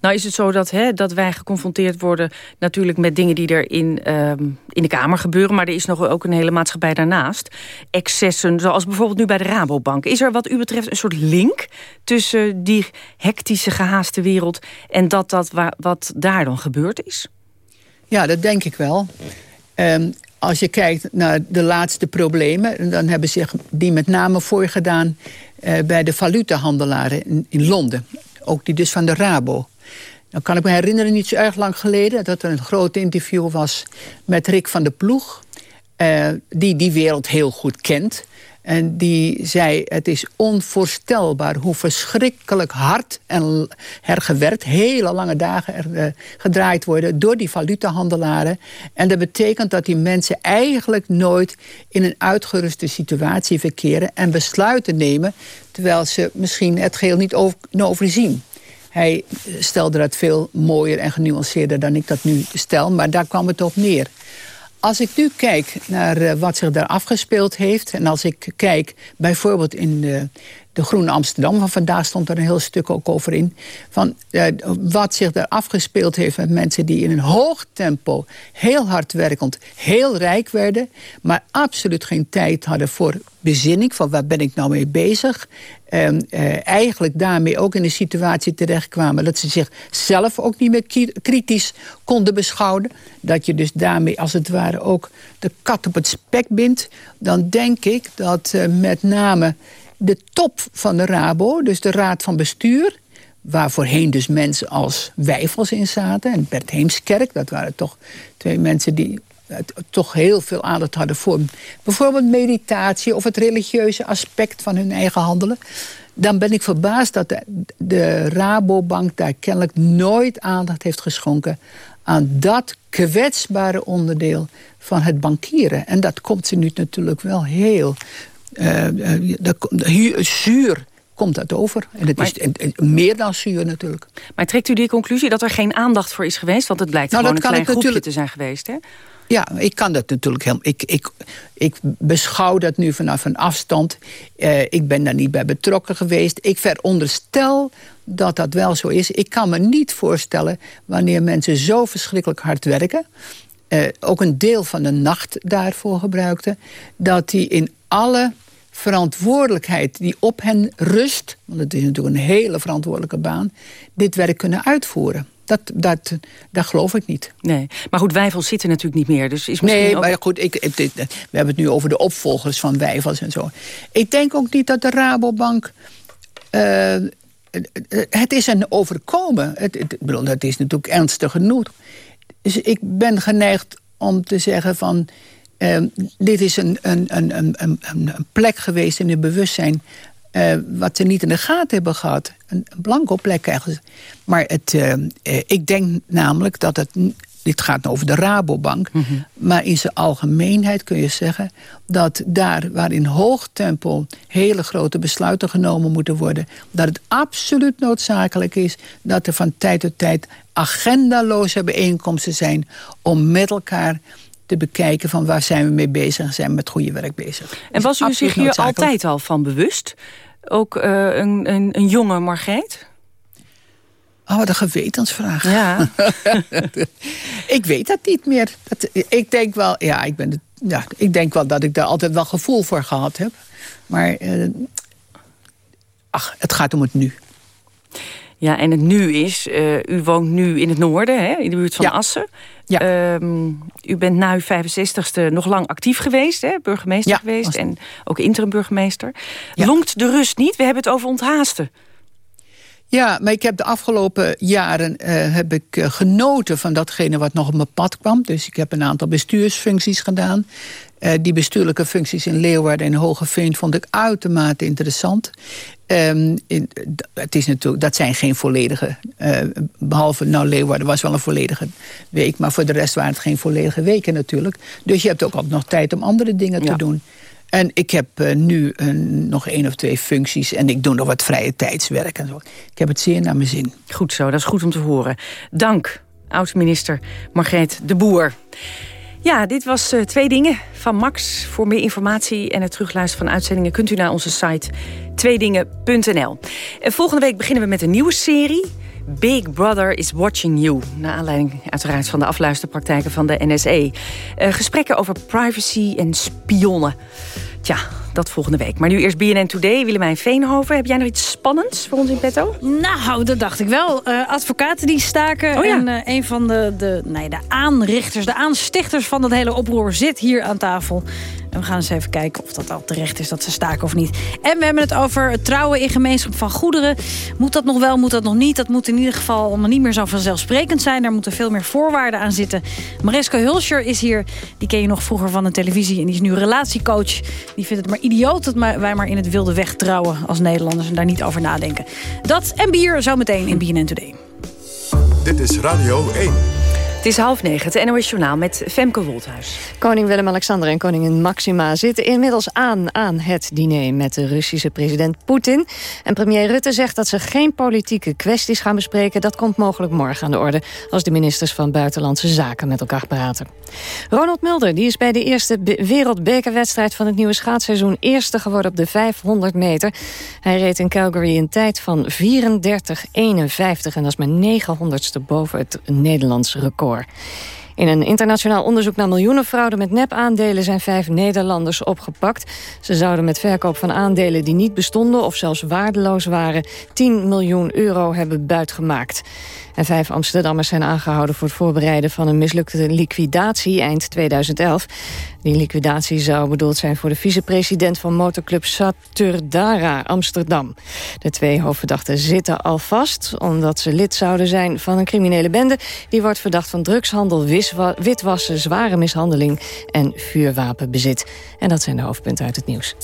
Nou is het zo dat, hè, dat wij geconfronteerd worden natuurlijk met dingen die er in, uh, in de Kamer gebeuren. Maar er is nog ook een hele maatschappij daarnaast. Excessen, zoals bijvoorbeeld nu bij de Rabobank. Is er wat u betreft een soort link tussen die hectische gehaaste wereld... en dat, dat wat daar dan gebeurd is? Ja, dat denk ik wel. Um, als je kijkt naar de laatste problemen... dan hebben zich die met name voorgedaan uh, bij de valutahandelaren in, in Londen. Ook die dus van de Rabo. Dan kan ik me herinneren, niet zo erg lang geleden... dat er een groot interview was met Rick van der Ploeg... Uh, die die wereld heel goed kent. En die zei, het is onvoorstelbaar hoe verschrikkelijk hard en hergewerkt... hele lange dagen er, uh, gedraaid worden door die valutahandelaren. En dat betekent dat die mensen eigenlijk nooit... in een uitgeruste situatie verkeren en besluiten nemen... terwijl ze misschien het geheel niet over, overzien. Hij stelde dat veel mooier en genuanceerder dan ik dat nu stel. Maar daar kwam het op neer. Als ik nu kijk naar eh, wat zich daar afgespeeld heeft... en als ik kijk bijvoorbeeld in de, de Groene Amsterdam... van vandaag stond er een heel stuk ook over in... van uh, wat zich daar afgespeeld heeft met mensen die in een hoog tempo... heel hard werkend, heel rijk werden... maar absoluut geen tijd hadden voor bezinning... van waar ben ik nou mee bezig... Uh, eigenlijk daarmee ook in een situatie terechtkwamen... dat ze zichzelf ook niet meer kritisch konden beschouwen. Dat je dus daarmee als het ware ook de kat op het spek bindt. Dan denk ik dat uh, met name de top van de Rabo, dus de raad van bestuur... waar voorheen dus mensen als Wijfels in zaten... en Bert Heemskerk, dat waren toch twee mensen die toch heel veel aandacht hadden voor bijvoorbeeld meditatie... of het religieuze aspect van hun eigen handelen... dan ben ik verbaasd dat de, de Rabobank daar kennelijk nooit aandacht heeft geschonken... aan dat kwetsbare onderdeel van het bankieren. En dat komt ze nu natuurlijk wel heel uh, de, zuur komt dat over. En het is meer dan zuur natuurlijk. Maar trekt u die conclusie dat er geen aandacht voor is geweest? Want het blijkt nou, gewoon een klein groepje natuurlijk... te zijn geweest, hè? Ja, ik kan dat natuurlijk helemaal... Ik, ik, ik beschouw dat nu vanaf een afstand. Uh, ik ben daar niet bij betrokken geweest. Ik veronderstel dat dat wel zo is. Ik kan me niet voorstellen wanneer mensen zo verschrikkelijk hard werken... Uh, ook een deel van de nacht daarvoor gebruikten... dat die in alle verantwoordelijkheid die op hen rust... want het is natuurlijk een hele verantwoordelijke baan... dit werk kunnen uitvoeren. Dat, dat, dat geloof ik niet. Nee, maar goed, Wijfels zitten natuurlijk niet meer. Dus is misschien nee, maar goed, ik, we hebben het nu over de opvolgers van Wijfels en zo. Ik denk ook niet dat de Rabobank... Uh, het is een overkomen. Het, het, bedoel, dat is natuurlijk ernstig genoeg. Dus ik ben geneigd om te zeggen van... Uh, dit is een, een, een, een, een plek geweest in het bewustzijn... Uh, wat ze niet in de gaten hebben gehad. Een, blanco plek eigenlijk. Maar het, uh, ik denk namelijk dat het... Dit gaat over de Rabobank. Mm -hmm. Maar in zijn algemeenheid kun je zeggen... dat daar waar in hoog tempo hele grote besluiten genomen moeten worden... dat het absoluut noodzakelijk is... dat er van tijd tot tijd agendaloze bijeenkomsten zijn... om met elkaar te bekijken van waar zijn we mee bezig en zijn we met goede werk bezig. En was u zich hier altijd al van bewust? Ook uh, een, een, een jonge Margreet? Oh, wat een gewetensvraag. Ja. (laughs) ik weet dat niet meer. Dat, ik denk wel, ja, ik ben het, ja, ik denk wel dat ik daar altijd wel gevoel voor gehad heb. Maar, uh, ach, het gaat om het nu. Ja, en het nu is, uh, u woont nu in het noorden, hè, in de buurt van ja. Assen. Ja. Um, u bent na uw 65ste nog lang actief geweest, hè, burgemeester ja, geweest. En ook interim burgemeester. Ja. Longt de rust niet? We hebben het over onthaasten. Ja, maar ik heb de afgelopen jaren uh, heb ik, uh, genoten van datgene wat nog op mijn pad kwam. Dus ik heb een aantal bestuursfuncties gedaan. Uh, die bestuurlijke functies in Leeuwarden en Hogeveen vond ik uitermate interessant. Um, in, het is natuurlijk, dat zijn geen volledige... Uh, behalve, nou, Leeuwarden was wel een volledige week... maar voor de rest waren het geen volledige weken natuurlijk. Dus je hebt ook nog tijd om andere dingen ja. te doen. En ik heb uh, nu uh, nog één of twee functies... en ik doe nog wat vrije tijdswerk en zo. Ik heb het zeer naar mijn zin. Goed zo, dat is goed om te horen. Dank, oud-minister Margreet de Boer. Ja, dit was uh, Twee Dingen van Max. Voor meer informatie en het terugluisteren van uitzendingen... kunt u naar onze site tweedingen.nl. En volgende week beginnen we met een nieuwe serie... Big Brother is Watching You. Naar aanleiding uiteraard van de afluisterpraktijken van de NSE. Uh, gesprekken over privacy en spionnen. Tja, dat volgende week. Maar nu eerst BNN Today. Willemijn Veenhoven, heb jij nog iets spannends voor ons in petto? Nou, dat dacht ik wel. Uh, advocaten die staken. Oh, ja. En uh, een van de, de, nee, de aanrichters, de aanstichters van dat hele oproer zit hier aan tafel. En we gaan eens even kijken of dat al terecht is dat ze staken of niet. En we hebben het over het trouwen in gemeenschap van goederen. Moet dat nog wel, moet dat nog niet? Dat moet in ieder geval niet meer zo vanzelfsprekend zijn. Daar moeten veel meer voorwaarden aan zitten. Mariska Hulscher is hier. Die ken je nog vroeger van de televisie. En die is nu relatiecoach. Die vindt het maar idioot dat wij maar in het wilde weg trouwen als Nederlanders. En daar niet over nadenken. Dat en bier zometeen in BNN Today. Dit is Radio 1. Het is half negen, het NOS Journaal met Femke Wolthuis. Koning Willem-Alexander en koningin Maxima zitten inmiddels aan aan het diner met de Russische president Poetin. En premier Rutte zegt dat ze geen politieke kwesties gaan bespreken. Dat komt mogelijk morgen aan de orde als de ministers van Buitenlandse Zaken met elkaar praten. Ronald Mulder die is bij de eerste wereldbekerwedstrijd van het nieuwe schaatsseizoen eerste geworden op de 500 meter. Hij reed in Calgary een tijd van 34,51 en dat is maar 900ste boven het Nederlands record. for. In een internationaal onderzoek naar miljoenenfraude met nepaandelen zijn vijf Nederlanders opgepakt. Ze zouden met verkoop van aandelen die niet bestonden of zelfs waardeloos waren 10 miljoen euro hebben buitgemaakt. En vijf Amsterdammers zijn aangehouden voor het voorbereiden van een mislukte liquidatie eind 2011. Die liquidatie zou bedoeld zijn voor de vicepresident van motorclub Saturdara Amsterdam. De twee hoofdverdachten zitten al vast omdat ze lid zouden zijn van een criminele bende. Die wordt verdacht van drugshandel, witwassen, zware mishandeling en vuurwapenbezit. En dat zijn de hoofdpunten uit het nieuws.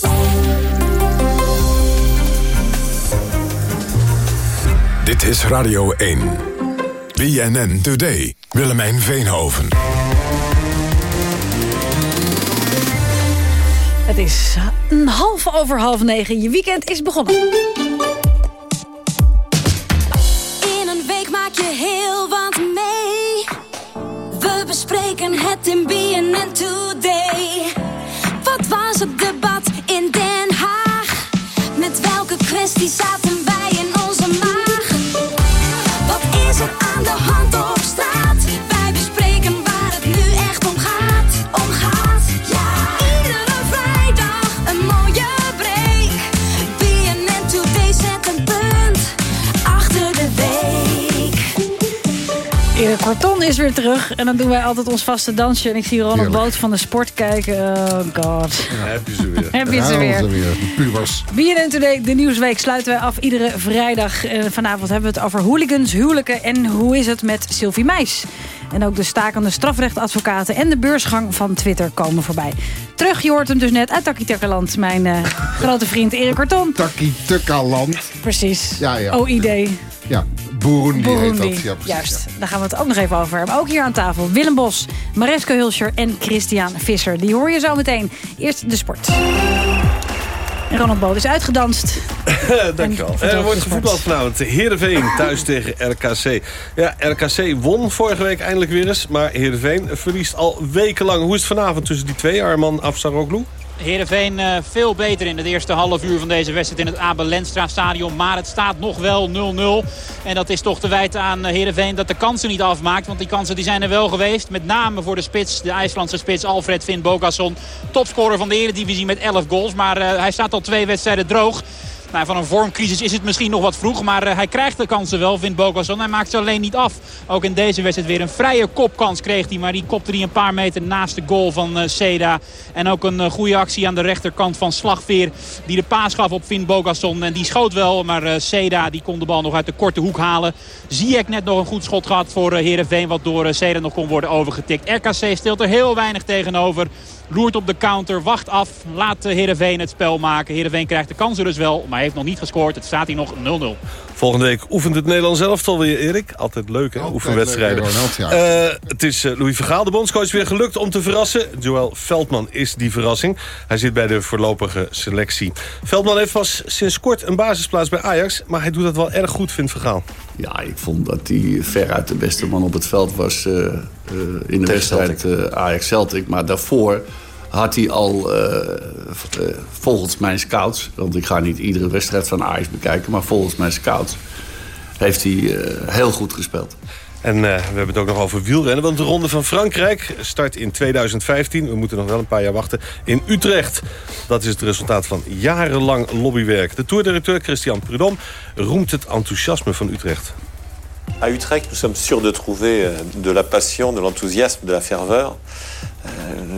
Dit is Radio 1. BNN Today. Willemijn Veenhoven. Het is een half over half negen. Je weekend is begonnen. In een week maak je heel in BNN Today. Wat was het debat in Den Haag? Met welke kwestie zaten wij in Korton is weer terug. En dan doen wij altijd ons vaste dansje. En ik zie Ronald Boot van de sport kijken. Oh god. heb je ze weer. (laughs) Heb je ze weer. Pubers. BNN Today, de Nieuwsweek, sluiten wij af iedere vrijdag. Eh, vanavond hebben we het over hooligans, huwelijken en hoe is het met Sylvie Meis. En ook de stakende strafrechtadvocaten en de beursgang van Twitter komen voorbij. Terug, je hoort hem dus net uit Takkie Tukkerland, mijn eh, (laughs) grote vriend Erik Korton. Takkie Tukkaland. Precies. Ja, ja. OID. Ja, Burundi, Burundi. heet dat. Ja, precies. Juist, daar gaan we het ook nog even over hebben. Ook hier aan tafel Willem Bos, Mareske Hulscher en Christian Visser. Die hoor je zo meteen. Eerst de sport. En Ronald Boot is uitgedanst. (laughs) Dankjewel. Er wordt gevoetbald vanavond. Heerenveen thuis (laughs) tegen RKC. Ja, RKC won vorige week eindelijk weer eens. Maar Heerenveen verliest al wekenlang. Hoe is het vanavond tussen die twee? Arman Afsaroglu? Heerenveen eh, veel beter in het eerste half uur van deze wedstrijd in het Abel Lenstra stadion. Maar het staat nog wel 0-0. En dat is toch te wijten aan eh, Heerenveen dat de kansen niet afmaakt. Want die kansen die zijn er wel geweest. Met name voor de spits, de IJslandse spits Alfred Finn Bogasson. Topscorer van de Eredivisie met 11 goals. Maar eh, hij staat al twee wedstrijden droog. Nou, van een vormcrisis is het misschien nog wat vroeg. Maar eh, hij krijgt de kansen wel, vindt Bogasson. Hij maakt ze alleen niet af. Ook in deze wedstrijd weer een vrije kopkans kreeg hij. Maar die kopte hij een paar meter naast de goal van eh, Seda. En ook een eh, goede actie aan de rechterkant van Slagveer. Die de paas gaf op Finn Bogasson. En die schoot wel. Maar Seda die kon de bal nog uit de korte hoek halen. Ziyech net nog een goed schot gehad voor Heerenveen. Wat door Seda nog kon worden overgetikt. RKC stilt er heel weinig tegenover. Loert op de counter, wacht af, laat eh, Heerenveen het spel maken. Heerenveen krijgt de kansen dus wel, maar heeft nog niet gescoord. Het staat hier nog 0-0. Volgende week oefent het Nederlands elftal weer, Erik. Altijd leuk, hè? Oefenwedstrijden. leuk, Ronald, ja. Eh, het is eh, Louis Vergaal, de bondscoach, weer gelukt om te verrassen. Joël Veldman is die verrassing. Hij zit bij de voorlopige selectie. Veldman heeft pas sinds kort een basisplaats bij Ajax... maar hij doet dat wel erg goed, vindt Vergaal. Ja, ik vond dat hij veruit de beste man op het veld was in de wedstrijd eh, Ajax-Celtic. Maar daarvoor had hij al, eh, eh, volgens mijn scouts... want ik ga niet iedere wedstrijd van Ajax bekijken... maar volgens mijn scouts heeft hij eh, heel goed gespeeld. En eh, we hebben het ook nog over wielrennen. Want de Ronde van Frankrijk start in 2015. We moeten nog wel een paar jaar wachten. In Utrecht. Dat is het resultaat van jarenlang lobbywerk. De toerdirecteur Christian Prudhomme roemt het enthousiasme van Utrecht. À Utrecht, nous sommes sûrs de trouver euh, de la passion, de l'enthousiasme, de la ferveur. Euh,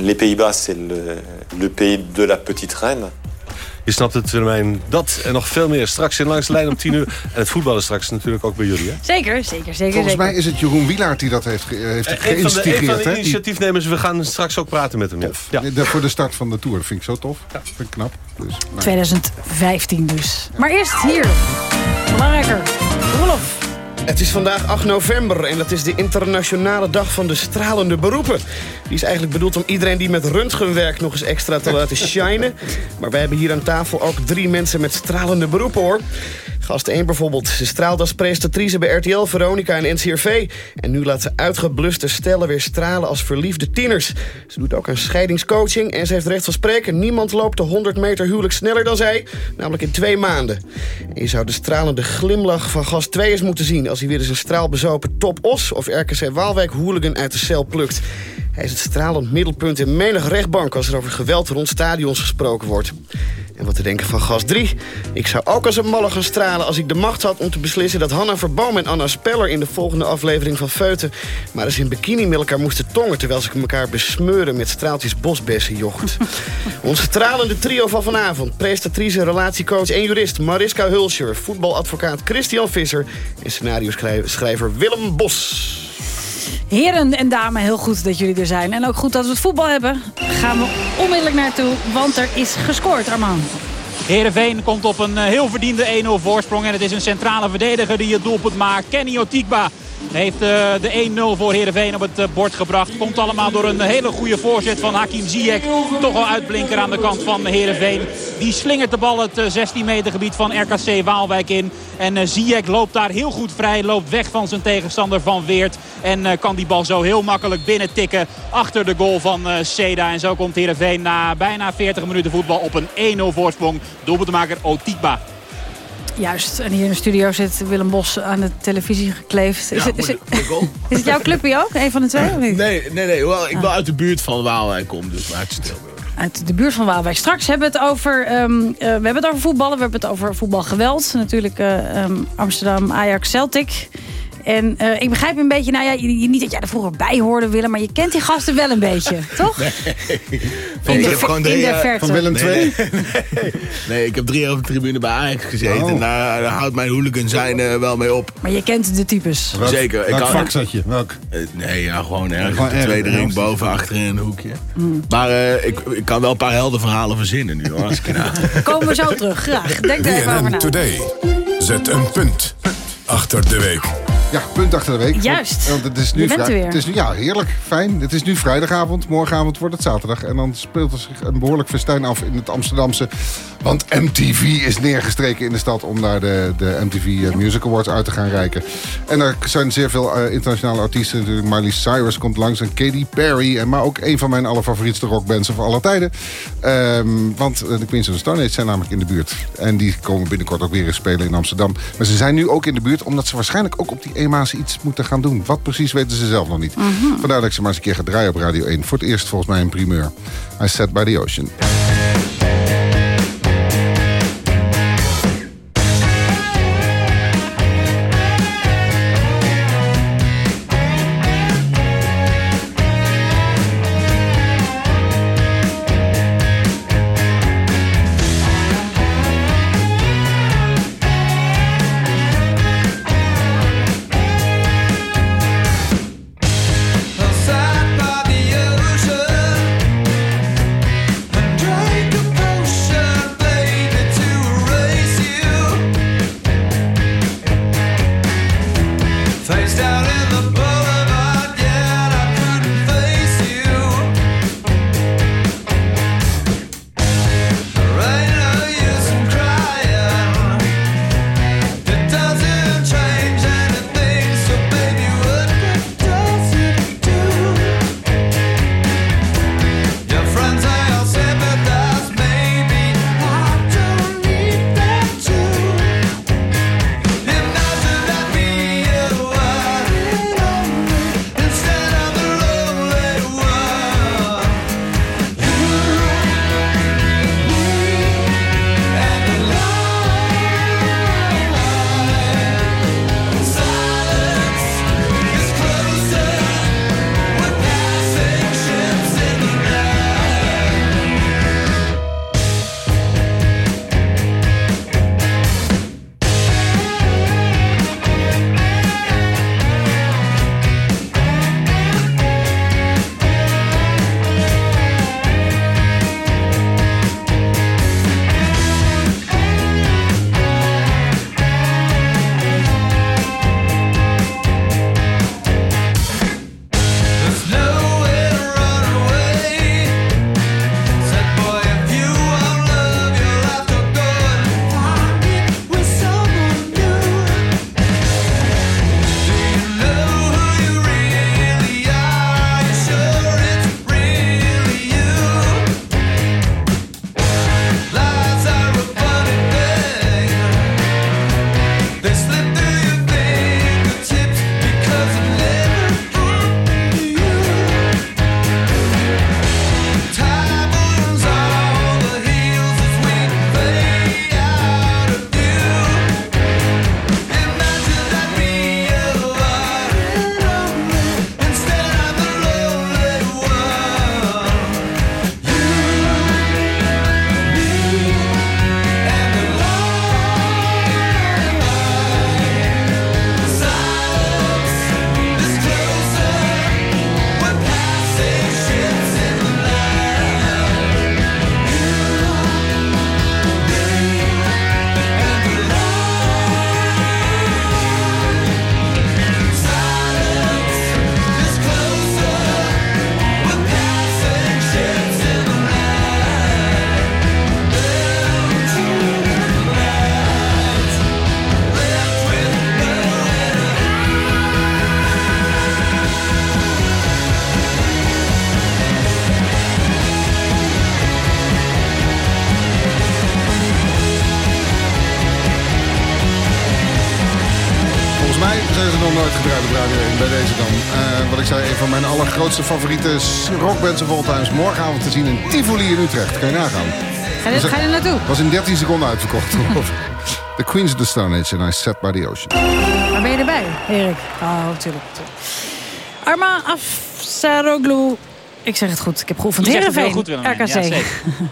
les Pays-Bas, c'est le, le pays de la petite reine. Je snapt het, Willemijn. Dat en nog veel meer straks in Langs de Lijn om 10 uur. En het voetballen straks natuurlijk ook bij jullie, hè? Zeker, zeker, zeker. Volgens zeker. mij is het Jeroen Wielaert die dat heeft, ge- heeft Eh, Een van de, een van geïnstigeerd. de hè? Die- initiatiefnemers, we gaan straks ook praten met hem. Ja. de- voor de start van de Tour. Dat vind ik zo tof. Ja. Vind ik knap. Dus, nou. 2015 dus. Maar eerst hier. Belangrijker. Rolof. Het is vandaag 8 november en dat is de internationale dag van de stralende beroepen. Die is eigenlijk bedoeld om iedereen die met röntgen werkt nog eens extra te laten (laughs) shinen. Maar wij hebben hier aan tafel ook drie mensen met stralende beroepen hoor. Gast 1 bijvoorbeeld. Ze straalt als presentatrice bij RTL, Veronica en NCRV. En nu laat ze uitgebluste stellen weer stralen als verliefde tieners. Ze doet ook een scheidingscoaching en ze heeft recht van spreken. Niemand loopt de 100 meter huwelijk sneller dan zij. Namelijk in twee maanden. En je zou de stralende glimlach van gast 2 eens moeten zien... als hij weer eens een straalbezopen top os of RKC Waalwijk hooligan uit de cel plukt. Hij is het stralend middelpunt in menig rechtbank... als er over geweld rond stadions gesproken wordt. En wat te denken van gast 3? Ik zou ook als een malle gaan stralen als ik de macht had om te beslissen... dat Hanna Verboom en Anna Speller in de volgende aflevering van Feuten... maar eens in bikini met elkaar moesten tongen... terwijl ze elkaar besmeuren met straaltjes bosbessenjoghurt. (laughs) Ons stralende trio van vanavond. Prestatrice, relatiecoach en jurist Mariska Hulscher... voetbaladvocaat Christian Visser... en scenario-schrijver Willem Bos. Heren en dames, heel goed dat jullie er zijn. En ook goed dat we het voetbal hebben. Gaan we onmiddellijk naartoe, want er is gescoord, Arman. Heerenveen komt op een eh, heel verdiende 1-0 voorsprong. En het is een centrale verdediger die het doelpunt maakt. Kenny Otikba heeft uh, de 1-0 voor Heerenveen op het uh, bord gebracht. Komt allemaal door een hele goede voorzet van Hakim Ziyech. Toch wel uitblinker aan de kant van Heerenveen. Die slingert de bal het uh, 16 meter gebied van RKC Waalwijk in. En Ziyech loopt daar heel goed vrij. Loopt weg van zijn tegenstander Van Weert. En kan die bal zo heel makkelijk binnen tikken achter de goal van Seda. En zo komt Heerenveen na bijna 40 minuten voetbal op een 1-0 voorsprong. Doelpuntenmaker Otikba. Juist, en hier in de studio zit Willem Bos aan de televisie gekleefd. Is, Ja, het, is, het, is het jouw clubje ook? Een van de twee? of niet? Nee, nee, nee. Hoewel, ik Ah. ben uit de buurt van Waalwijk kom, dus maak je stil. Uit de buurt van Waalwijk. Straks hebben we het over, eh, we hebben het over voetballen. We hebben het over voetbalgeweld. Natuurlijk eh, ehm, Amsterdam, Ajax, Celtic. En eh, ik begrijp een beetje, nou ja, niet dat jij er vroeger bij hoorde, Willem, maar je kent die gasten wel een beetje, (laughs) toch? Nee. In Ik de in jaar-. Van Willem Nee, II? Nee, (laughs) nee, ik heb drie jaar op de tribune bij Ajax gezeten. Oh. En daar, daar houdt mijn hooligan zijn eh, wel mee op. Maar je kent de types. Welk- Zeker. welk vak zat je? Welk? Eh, nee, ja, gewoon ergens Gewoon de tweede ring, boven, achterin een hoekje. Hmm. Maar eh, ik, ik kan wel een paar heldenverhalen verzinnen nu, hoor. Als ik nou... (laughs) Komen we zo terug, graag. Denk er even over na. Today. Zet een punt achter de week. Ja, punt achter de week. Juist. Want, want het is nu vrij- er. Het is nu, ja, heerlijk. Fijn. Het is nu vrijdagavond. Morgenavond wordt het zaterdag. En dan speelt er zich een behoorlijk festijn af in het Amsterdamse. Want MTV is neergestreken in de stad om daar de, de MTV eh, Music Awards uit te gaan reiken. En er zijn zeer veel eh, internationale artiesten. Natuurlijk Miley Cyrus komt langs en Katy Perry. En, maar ook een van mijn allerfavorietste rockbands van alle tijden. Ehm, want eh, de Queens of the Stone Age zijn namelijk in de buurt. En die komen binnenkort ook weer eens spelen in Amsterdam. Maar ze zijn nu ook in de buurt omdat ze waarschijnlijk ook op die EMA's iets moeten gaan doen. Wat precies weten ze zelf nog niet. Vandaar dat ik ze maar eens een keer ga draaien op Radio 1. Voor het eerst volgens mij een primeur. I Sat by the Ocean. Allergrootste favoriete rockbands of all times. Morgenavond te zien in Tivoli in Utrecht. Kan je nagaan. Ga je, ga je er naartoe? Was in 13 seconden uitverkocht. (laughs) The Queens of the Stone Age and I Sat by the Ocean. Waar ben je erbij, Erik? Oh, natuurlijk. Arma Afsaroglu. Ik zeg het goed, ik heb geoefend. Heerenveen, goed. RKC.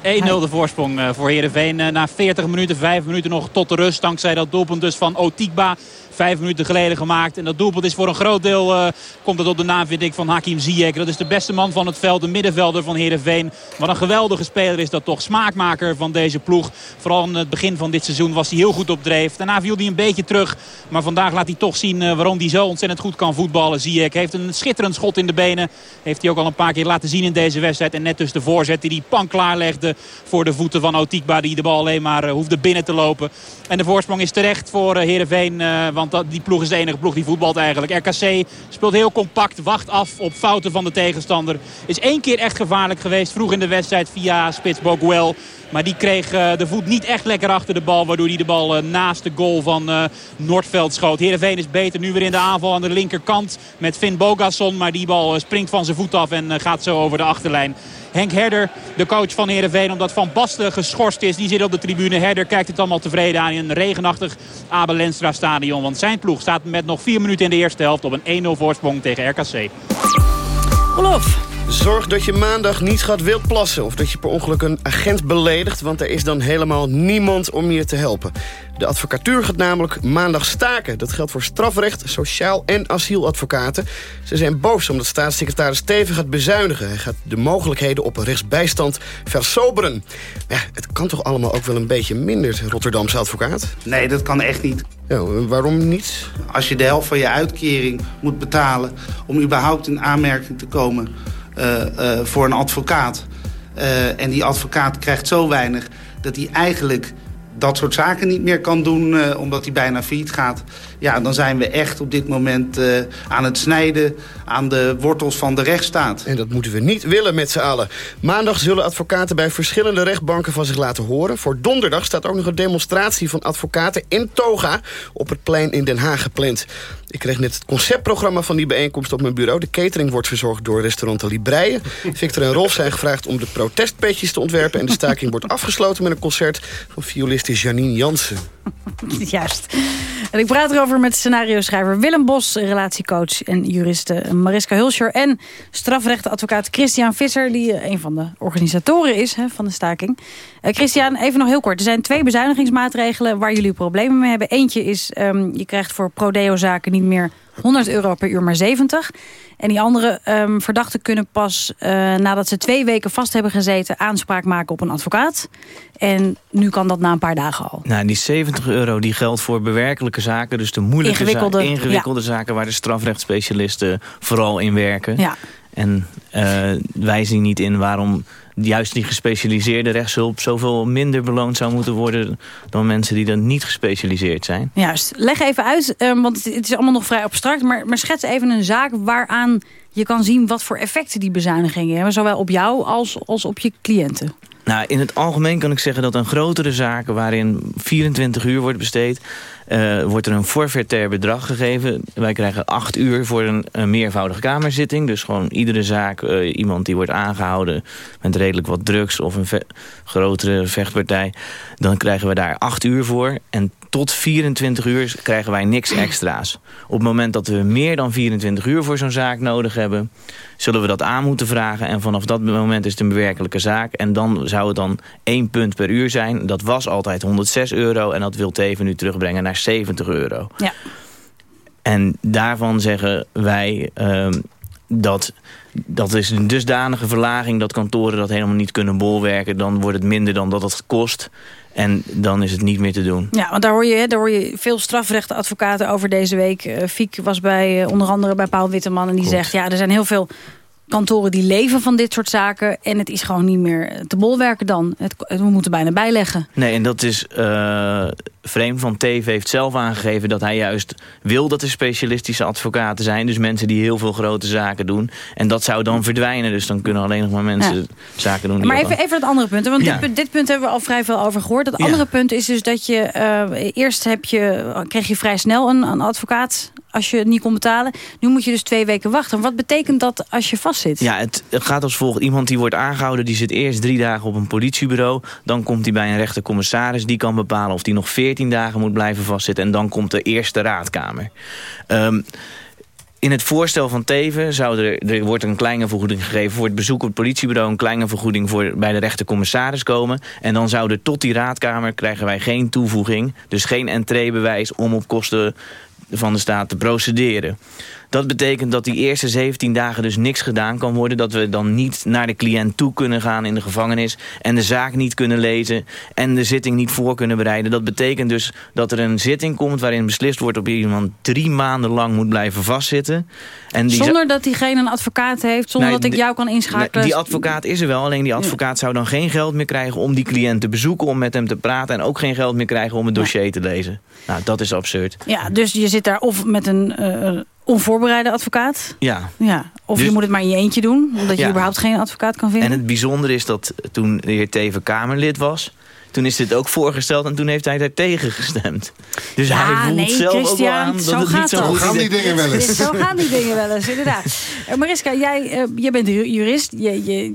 Ja, 1-0 (laughs) de voorsprong eh, voor Heerenveen. Eh, Na 40 minuten, 5 minuten nog tot de rust. Dankzij dat doelpunt dus van Otikba. Vijf minuten geleden gemaakt. En dat doelpunt is voor een groot deel, eh, komt het op de naam vind ik, van Hakim Ziyech. Dat is de beste man van het veld, de middenvelder van Heerenveen. Wat een geweldige speler is dat toch. Smaakmaker van deze ploeg. Vooral in het begin van dit seizoen was hij heel goed op dreef. Daarna viel hij een beetje terug. Maar vandaag laat hij toch zien waarom hij zo ontzettend goed kan voetballen. Ziyech heeft een schitterend schot in de benen. Heeft hij ook al een paar keer laten zien in deze wedstrijd. En net dus de voorzet die hij pan klaarlegde voor de voeten van Otikba. Die de bal alleen maar uh, hoefde binnen te lopen. En de voorsprong is terecht voor uh, Heerenveen. Uh, want die ploeg is de enige ploeg die voetbalt eigenlijk. RKC speelt heel compact. Wacht af op fouten van de tegenstander. Is één keer echt gevaarlijk geweest. Vroeg in de wedstrijd via Spits Boguel. Maar die kreeg uh, de voet niet echt lekker achter de bal. Waardoor hij de bal uh, naast de goal van uh, Noordveld schoot. Heerenveen is beter nu weer in de aanval aan de linkerkant. Met Finn Bogasson. Maar die bal springt van zijn voet af en gaat zo over de achterlijn. Henk Herder, de coach van Heerenveen, omdat Van Basten geschorst is. Die zit op de tribune. Herder kijkt het allemaal tevreden aan in een regenachtig Abel Lenstra stadion. Want zijn ploeg staat met nog vier minuten in de eerste helft op een 1-0 voorsprong tegen RKC. Olof. Zorg dat je maandag niet gaat wildplassen of dat je per ongeluk een agent beledigt... want er is dan helemaal niemand om je te helpen. De advocatuur gaat namelijk maandag staken. Dat geldt voor strafrecht, sociaal en asieladvocaten. Ze zijn boos omdat staatssecretaris Teven gaat bezuinigen. Hij gaat de mogelijkheden op rechtsbijstand versoberen. Ja, het kan toch allemaal ook wel een beetje minder, Rotterdamse advocaat? Nee, dat kan echt niet. Ja, waarom niet? Als je de helft van je uitkering moet betalen... om überhaupt in aanmerking te komen voor een advocaat... Uh, en die advocaat krijgt zo weinig dat hij eigenlijk dat soort zaken niet meer kan doen... Uh, omdat hij bijna failliet gaat... ja, dan zijn we echt op dit moment uh, aan het snijden... aan de wortels van de rechtsstaat. En dat moeten we niet willen met z'n allen. Maandag zullen advocaten bij verschillende rechtbanken van zich laten horen. Voor donderdag staat ook nog een demonstratie van advocaten in Toga... op het plein in Den Haag gepland. Ik kreeg net het conceptprogramma van die bijeenkomst op mijn bureau. De catering wordt verzorgd door restaurant Libreien. Victor en Rolf zijn gevraagd om de protestpetjes te ontwerpen... en de staking wordt afgesloten met een concert van violiste Janine Jansen. (laughs) Juist. En ik praat erover met scenario-schrijver Willem Bos... relatiecoach en juriste Mariska Hulscher... en strafrechtenadvocaat Christian Visser... die een van de organisatoren is hè, van de staking. Uh, Christian, even nog heel kort. Er zijn twee bezuinigingsmaatregelen waar jullie problemen mee hebben. Eentje is, um, je krijgt voor prodeo-zaken niet meer 100 euro per uur, maar 70. En die andere um, verdachten kunnen pas uh, nadat ze twee weken vast hebben gezeten... aanspraak maken op een advocaat. En nu kan dat na een paar dagen al. Nou, die 70 euro die geldt voor bewerkelijke zaken. Dus de moeilijke ingewikkelde, za ingewikkelde ja. zaken... waar de strafrechtsspecialisten vooral in werken. Ja. En uh, wij zien niet in waarom juist die gespecialiseerde rechtshulp... zoveel minder beloond zou moeten worden... dan mensen die dan niet gespecialiseerd zijn. Juist. Leg even uit, um, want het is allemaal nog vrij abstract... Maar, maar schets even een zaak waaraan je kan zien... wat voor effecten die bezuinigingen hebben. Zowel op jou als, als op je cliënten. Nou, in het algemeen kan ik zeggen dat een grotere zaken... waarin 24 uur wordt besteed... Uh, wordt er een forfaitair bedrag gegeven. Wij krijgen acht uur voor een, meervoudige kamerzitting. Dus gewoon iedere zaak, uh, iemand die wordt aangehouden... met redelijk wat drugs of een grotere vechtpartij... dan krijgen we daar acht uur voor. En tot 24 uur krijgen wij niks extra's. Op het moment dat we meer dan 24 uur voor zo'n zaak nodig hebben... zullen we dat aan moeten vragen. En vanaf dat moment is het een bewerkelijke zaak. En dan zou het dan één punt per uur zijn. Dat was altijd 106 euro. En dat wil Teven nu terugbrengen naar 70 euro. Ja. En daarvan zeggen wij um, dat... Dat is een dusdanige verlaging dat kantoren dat helemaal niet kunnen bolwerken. Dan wordt het minder dan dat het kost. En dan is het niet meer te doen. Ja, want daar hoor je, daar hoor je veel strafrechtenadvocaten over deze week. Uh, Fiek was bij uh, onder andere bij Paul Witteman en die zegt... ja, er zijn heel veel kantoren die leven van dit soort zaken. En het is gewoon niet meer te bolwerken dan. Het, we moeten bijna bijleggen. Nee, en dat is uh, vreemd. Van TV heeft zelf aangegeven dat hij juist wil dat er specialistische advocaten zijn. Dus mensen die heel veel grote zaken doen. En dat zou dan verdwijnen. Dus dan kunnen alleen nog maar mensen ja. zaken doen. Maar even, even het andere punt. Want ja. dit, punt, dit, punt hebben we al vrij veel over gehoord. Het andere ja. punt is dus dat je... Uh, eerst heb je, kreeg je vrij snel een, een advocaat als je het niet kon betalen. Nu moet je dus twee weken wachten. Wat betekent dat als je vastzit? Ja, het, gaat als volgt. Iemand die wordt aangehouden, die zit eerst drie dagen op een politiebureau. Dan komt hij bij een rechtercommissaris. Die kan bepalen of hij nog veertien dagen moet blijven vastzitten. En dan komt de eerste raadkamer. Um, in het voorstel van Teven zou er, er wordt een kleine vergoeding gegeven... voor het bezoek op het politiebureau... een kleine vergoeding voor bij de rechtercommissaris komen. En dan zouden tot die raadkamer krijgen wij geen toevoeging. Dus geen entreebewijs om op kosten van de staat te procederen. Dat betekent dat die eerste 17 dagen dus niks gedaan kan worden. Dat we dan niet naar de cliënt toe kunnen gaan in de gevangenis. En de zaak niet kunnen lezen. En de zitting niet voor kunnen bereiden. Dat betekent dus dat er een zitting komt waarin beslist wordt... op iemand drie maanden lang moet blijven vastzitten. En die zonder dat diegene een advocaat heeft. Zonder dat ik jou kan inschakelen. die advocaat is er wel. Alleen die advocaat zou dan geen geld meer krijgen om die cliënt te bezoeken. Om met hem te praten. En ook geen geld meer krijgen om het dossier te lezen. Nou, dat is absurd. Ja, dus je zit daar of met een... Uh, onvoorbereide advocaat. Ja. ja. Of je dus- moet het maar in je eentje doen, omdat je überhaupt geen advocaat kan vinden. En het bijzondere is dat toen de heer Teven Kamerlid was... Toen is dit ook voorgesteld en toen heeft hij daar tegen gestemd. Dus hij voelt nee, zelf Christian, ook aan dat zo het niet zo goed gaan die dingen wel eens. Zo gaan die dingen wel eens, inderdaad. Uh, Mariska, jij, uh, jij bent jurist. Jij,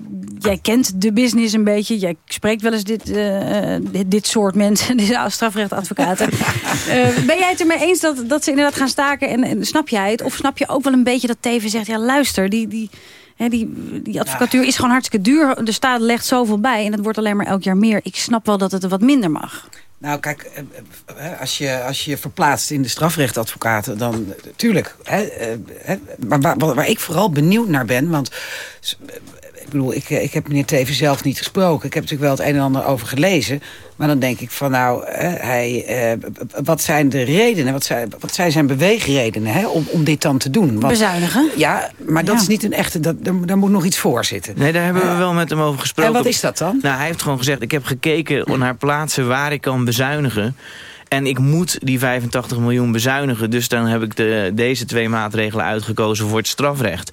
kent de business een beetje. Jij spreekt wel eens dit, uh, dit, dit, soort mensen, (laughs) deze strafrechtadvocaten. ben jij het ermee eens dat, dat ze inderdaad gaan staken? En, en snap jij het? Of snap je ook wel een beetje dat Teven zegt... ja, luister, die... die die, die advocatuur is gewoon hartstikke duur. De staat legt zoveel bij en het wordt alleen maar elk jaar meer. Ik snap wel dat het er wat minder mag. Nou, kijk, eh, eh, als je als je verplaatst in de strafrechtadvocaten... dan, tuurlijk. Hè, eh, maar waar, waar, ik vooral benieuwd naar ben... want ik bedoel, ik, ik heb meneer Teven zelf niet gesproken. Ik heb natuurlijk wel het een en ander over gelezen. Maar dan denk ik van nou, hij, eh, wat zijn de redenen, wat zijn, wat zijn zijn beweegredenen hè, om, om dit dan te doen? Want, Bezuinigen? Ja, maar dat is niet een echte, dat, daar, moet nog iets voor zitten. Nee, daar hebben we wel met hem over gesproken. En wat is dat dan? Nou, hij heeft gewoon gezegd, ik heb gekeken naar plaatsen waar ik kan bezuinigen. En ik moet die 85 miljoen bezuinigen. Dus dan heb ik de, deze twee maatregelen uitgekozen voor het strafrecht.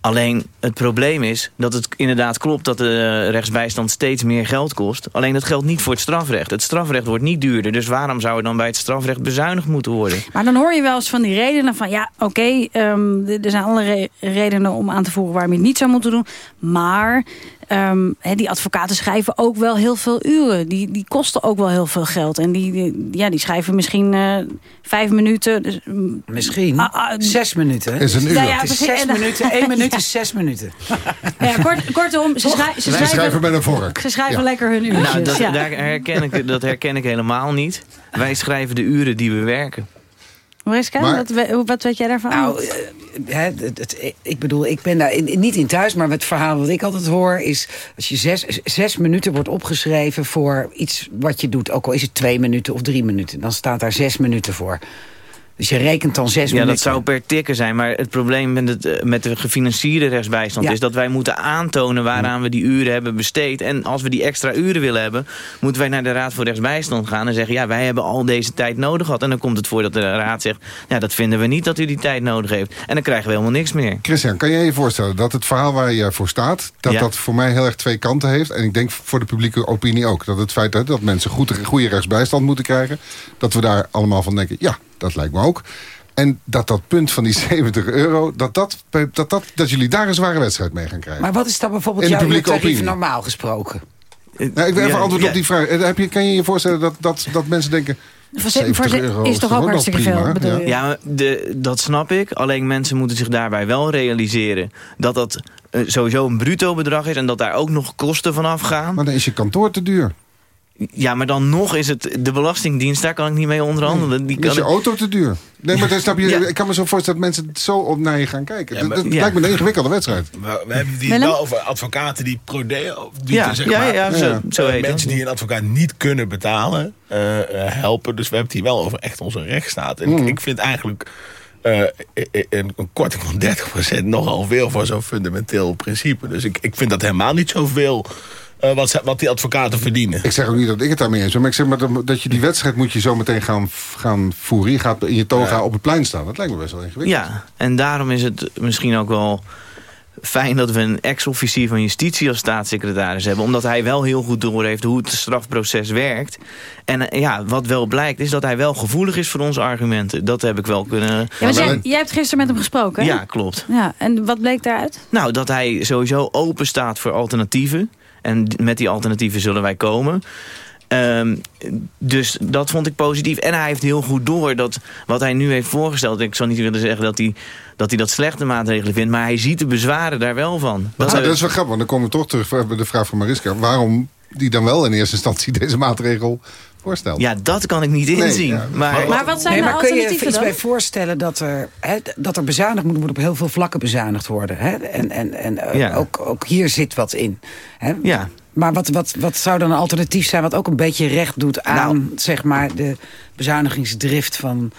Alleen het probleem is dat het inderdaad klopt dat de rechtsbijstand steeds meer geld kost. Alleen dat geldt niet voor het strafrecht. Het strafrecht wordt niet duurder. Dus waarom zou er dan bij het strafrecht bezuinigd moeten worden? Maar dan hoor je wel eens van die redenen van ja, oké, ehm, er zijn allerlei redenen om aan te voeren waarom je het niet zou moeten doen. Maar Um, die advocaten schrijven ook wel heel veel uren. Die, die kosten ook wel heel veel geld. En die, ja, die schrijven misschien uh, vijf minuten. Dus, mm, misschien? Ah, ah, zes minuten. Is een uur. Ja, ja, het is zes minuten. Eén (laughs) minuut is zes minuten. Ja, kort, kortom, ze, schrij ze, schrijven, schrijven met een vork. Ze schrijven lekker hun uren. Nou, dat, daar herken ik, dat herken ik helemaal niet. Wij schrijven de uren die we werken. Mariska, maar, wat, wat weet jij daarvan? Nou, uh, het, ik bedoel, ik ben daar in, niet in thuis... maar het verhaal wat ik altijd hoor is... als je zes, zes minuten wordt opgeschreven voor iets wat je doet... ook al is het twee minuten of drie minuten... dan staat daar zes minuten voor. Dus je rekent dan zes ja, minuten. Ja, dat zou per tikken zijn. Maar het probleem met, het, eh, met de gefinancierde rechtsbijstand... is dat wij moeten aantonen waaraan we die uren hebben besteed. En als we die extra uren willen hebben... moeten wij naar de Raad voor Rechtsbijstand gaan en zeggen... ja, wij hebben al deze tijd nodig gehad. En dan komt het voor dat de Raad zegt... ja, dat vinden we niet dat u die tijd nodig heeft. En dan krijgen we helemaal niks meer. Christian, kan jij je voorstellen dat het verhaal waar je voor staat... dat dat voor mij heel erg twee kanten heeft? En ik denk voor de publieke opinie ook. Dat het feit dat, dat mensen goed, goede rechtsbijstand moeten krijgen... dat we daar allemaal van denken... ja, dat lijkt me ook. En dat dat punt van die (laughs) 70 euro, dat, dat, dat, dat, dat jullie daar een zware wedstrijd mee gaan krijgen. Maar wat is dan bijvoorbeeld jouw tarief normaal gesproken? Nou, ik wil even antwoord op die vraag. Eh, heb je, kan je je voorstellen dat, dat, dat mensen denken... Voor 70 euro is toch ook hartstikke veel, bedoel je? Ja, de, dat snap ik. Alleen mensen moeten zich daarbij wel realiseren... dat dat uh, sowieso een bruto bedrag is... en dat daar ook nog kosten van afgaan. Maar dan is je kantoor te duur. Ja, maar dan nog is het de Belastingdienst, daar kan ik niet mee onderhandelen. Die kan is je auto te duur? Nee, maar dan snap je, (laughs) ik kan me zo voorstellen dat mensen zo op naar je gaan kijken. dat, lijkt me een ingewikkelde wedstrijd. We, we hebben die wel over advocaten die prodeo... Die ja, zeg maar, ja, zo, zo Mensen die een advocaat niet kunnen betalen, uh, helpen. Dus we hebben het hier wel over echt onze rechtsstaat. En mm. ik vind eigenlijk... Uh, een, een korting van 30% nogal veel voor zo'n fundamenteel principe. Dus ik, ik vind dat helemaal niet zoveel uh, wat, wat, die advocaten verdienen. Ik zeg ook niet dat ik het daarmee eens ben. Maar ik zeg maar dat je die wedstrijd moet je zo meteen gaan, gaan voeren. Je gaat in je toga op het plein staan. Dat lijkt me best wel ingewikkeld. Ja, en daarom is het misschien ook wel fijn dat we een ex-officier van justitie als staatssecretaris hebben. Omdat hij wel heel goed doorheeft hoe het strafproces werkt. En eh, ja, wat wel blijkt is dat hij wel gevoelig is voor onze argumenten. Dat heb ik wel kunnen... Ja, jij hebt gisteren met hem gesproken, hè? Ja, klopt. Ja, en wat bleek daaruit? Nou, dat hij sowieso open staat voor alternatieven. En met die alternatieven zullen wij komen. Ehm, dus dat vond ik positief. En hij heeft heel goed door dat wat hij nu heeft voorgesteld... ik zal niet willen zeggen dat hij dat, hij dat slechte maatregelen vindt... maar hij ziet de bezwaren daar wel van. Dat, dat is wel grappig, want dan komen we toch terug bij de vraag van Mariska. Waarom die dan wel in eerste instantie deze maatregel voorstelt? Ja, dat kan ik niet inzien. ja. Maar, Maar wat zijn nee, maar kun je alternatieven iets dan? bij voorstellen dat er, hè, dat er bezuinigd moet worden op heel veel vlakken bezuinigd worden? Hè? En, en, en eh, Ja. ook, ook hier zit wat in. Hè? Ja. Maar wat, wat, wat zou dan een alternatief zijn wat ook een beetje recht doet aan Nou. zeg maar, de bezuinigingsdrift van...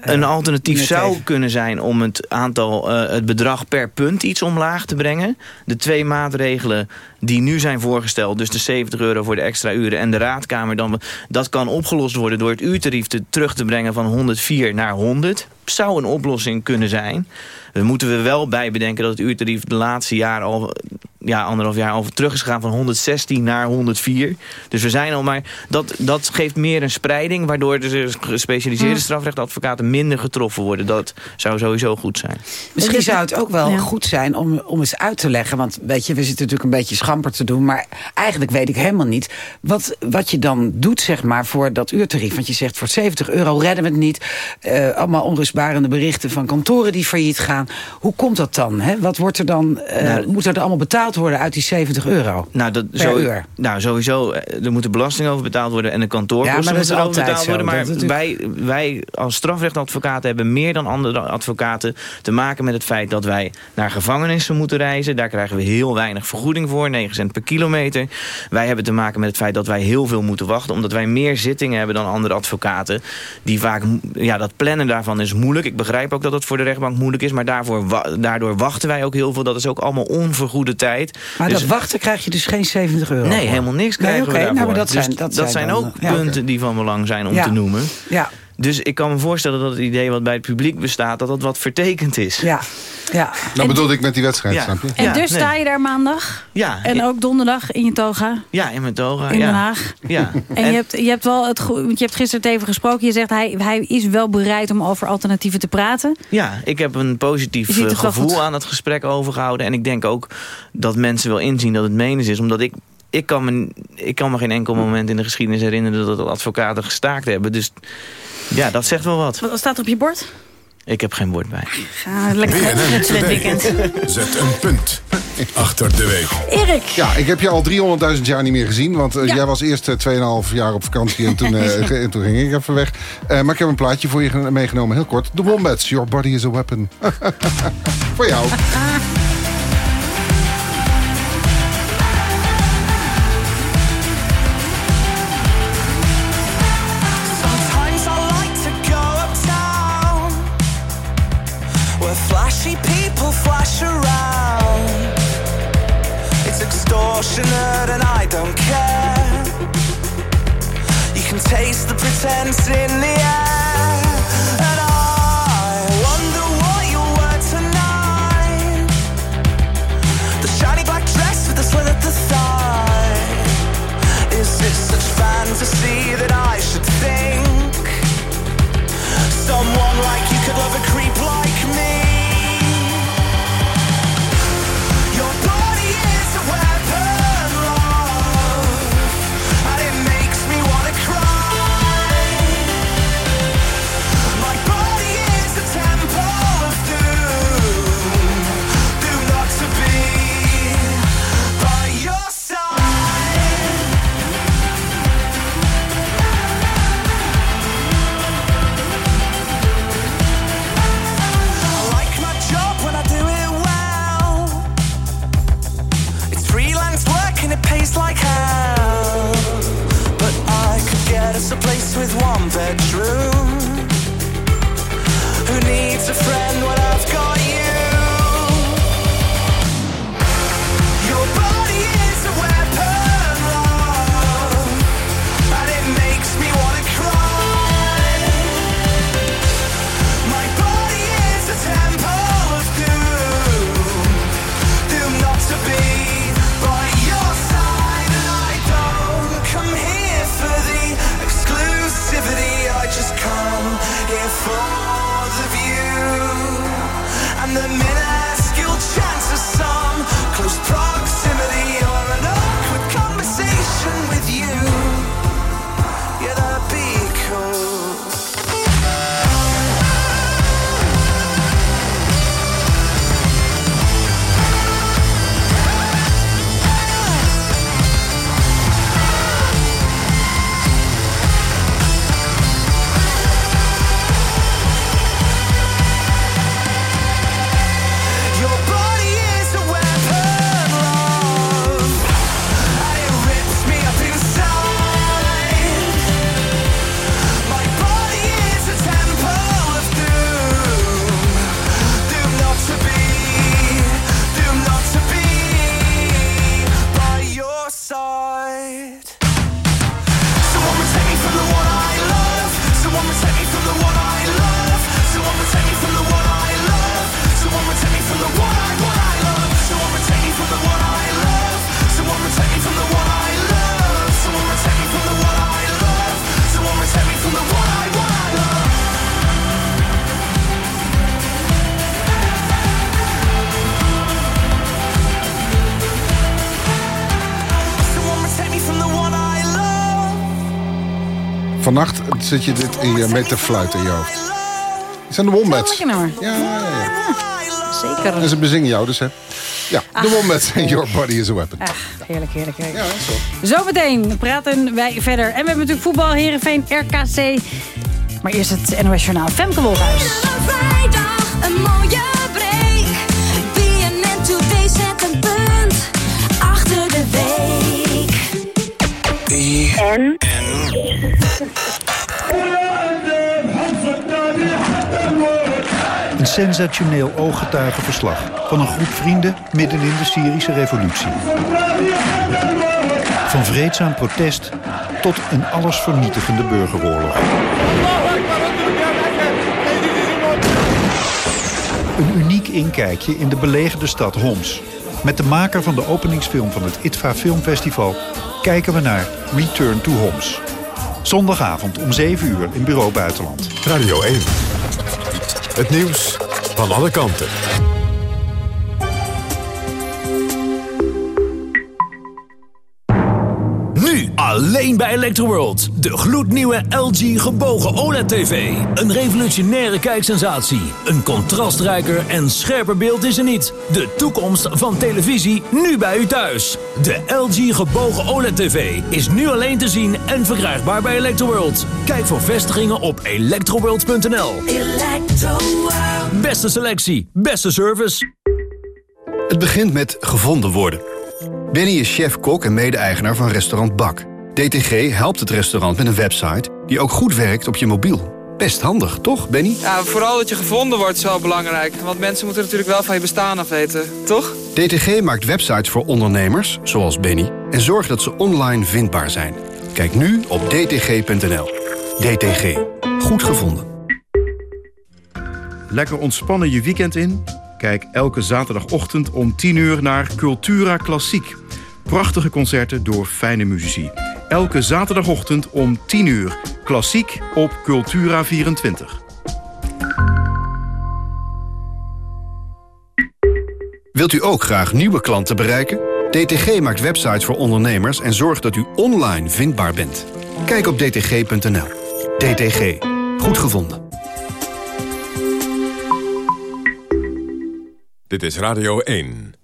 eh, Een alternatief zou even. kunnen zijn om het aantal, eh, het bedrag per punt iets omlaag te brengen. De twee maatregelen die nu zijn voorgesteld, dus de 70 euro voor de extra uren en de raadkamer, dan, dat kan opgelost worden door het uurtarief te, terug te brengen van 104 naar 100. Zou een oplossing kunnen zijn. We moeten we wel bij bedenken dat het uurtarief de laatste jaar al, ja, anderhalf jaar al terug is gegaan van 116 naar 104. Dus we zijn al maar, dat, dat geeft meer een spreiding, waardoor de gespecialiseerde Hm. strafrechtadvocaten minder getroffen worden. Dat zou sowieso goed zijn. Misschien zou het ook wel Ja. goed zijn om, om eens uit te leggen. Want weet je, we zitten natuurlijk een beetje te doen. Maar eigenlijk weet ik helemaal niet wat, wat je dan doet zeg maar, voor dat uurtarief. Want je zegt voor 70 euro redden we het niet. Eh, allemaal onrustbarende berichten van kantoren die failliet gaan. Hoe komt dat dan? Hè? Wat wordt er dan? Nou, moet er allemaal betaald worden uit die 70 euro? Nou, dat, Per zo, uur. nou, sowieso, eh, er moeten belasting over betaald worden en de kantoorkosten Ja, maar dat is moeten over altijd betaald worden. Maar wij, wij als strafrechtadvocaten hebben meer dan andere advocaten te maken met het feit dat wij naar gevangenissen moeten reizen. Daar krijgen we heel weinig vergoeding voor, 9 cent per kilometer. Wij hebben te maken met het feit dat wij heel veel moeten wachten, omdat wij meer zittingen hebben dan andere advocaten. Die vaak, ja, dat plannen daarvan is moeilijk. Ik begrijp ook dat het voor de rechtbank moeilijk is, maar daarvoor, wa- daardoor wachten wij ook heel veel. Dat is ook allemaal onvergoede tijd. Maar Dus- dat wachten krijg je dus geen 70 euro Nee, helemaal niks Nee, krijgen oké, we daarvoor. nou, maar dat Dus zijn, dat zijn, dan, ook ja, punten die van belang zijn om Ja. te noemen. Ja, Dus ik kan me voorstellen dat het idee wat bij het publiek bestaat... dat dat wat vertekend is. ja, ja. Dat bedoelde ik met die wedstrijd, Ja. snap je? En Ja, dus nee. sta je daar maandag. Ja, En ook donderdag in je toga ja in mijn toga. in ja. Den Haag. Ja. En, je, hebt, je hebt wel het want je hebt gisteren het even gesproken. Je zegt hij, hij is wel bereid om over alternatieven te praten. Ja, ik heb een positief eh, gevoel aan het gesprek overgehouden. En ik denk ook dat mensen wel inzien dat het menens is. Omdat ik, ik, kan me, ik kan me geen enkel moment in de geschiedenis herinneren... dat advocaten gestaakt hebben. Dus ja, dat zegt wel wat. Wat staat er op je bord? Ik heb geen woord bij. Ga lekker weekend. Zet een punt achter de week. Erik. Ja, ik heb je al 300.000 jaar niet meer gezien. Want eh, Ja. jij was eerst eh, 2,5 jaar op vakantie en toen, eh, (laughs) en toen ging ik even weg. Eh, maar ik heb een plaatje voor je ge- meegenomen, heel kort. The Wombats, Your Body is a Weapon. (laughs) voor jou. Taste the pretense in the air vannacht zit je dit in je mee te fluiten in je hoofd. Het zijn de Wombats. Nummer. Ja, ja, ja. Zeker. En ze bezingen jou dus, hè? Ja, de Wombats en Your Body is a Weapon. Ach, heerlijk, heerlijk, heerlijk. Ja, Zometeen praten wij verder. En we hebben natuurlijk voetbal, Heerenveen, RKC. Maar eerst het NOS Journaal. Femke Wolhuis. Een mooie Een sensationeel ooggetuigenverslag van een groep vrienden midden in de Syrische revolutie. Van vreedzaam protest tot een allesvernietigende burgeroorlog. Een uniek inkijkje in de belegerde stad Homs. Met de maker van de openingsfilm van het ITVA Filmfestival kijken we naar Return to Homs. Zondagavond om 7 uur in Bureau Buitenland. Radio 1. Het nieuws van alle kanten. Alleen bij Electroworld. De gloednieuwe LG gebogen OLED-TV. Een revolutionaire kijksensatie. Een contrastrijker en scherper beeld is er niet. De toekomst van televisie nu bij u thuis. De LG gebogen OLED-TV is nu alleen te zien en verkrijgbaar bij Electroworld. Kijk voor vestigingen op electroworld.nl. Beste selectie, beste service. Het begint met gevonden worden. Benny is chef-kok en mede-eigenaar van restaurant Bak. DTG helpt het restaurant met een website die ook goed werkt op je mobiel. Best handig, toch, Benny? Ja, vooral dat je gevonden wordt is wel belangrijk. Want mensen moeten natuurlijk wel van je bestaan af weten, toch? DTG maakt websites voor ondernemers, zoals Benny... en zorgt dat ze online vindbaar zijn. Kijk nu op dtg.nl. DTG. Goed gevonden. Lekker ontspannen je weekend in? Kijk elke zaterdagochtend om 10 uur naar Cultura Klassiek. Prachtige concerten door fijne muzici. Elke zaterdagochtend om 10 uur. Klassiek op Cultura 24. Wilt u ook graag nieuwe klanten bereiken? DTG maakt websites voor ondernemers en zorgt dat u online vindbaar bent. Kijk op dtg.nl. DTG. Goed gevonden. Dit is Radio 1.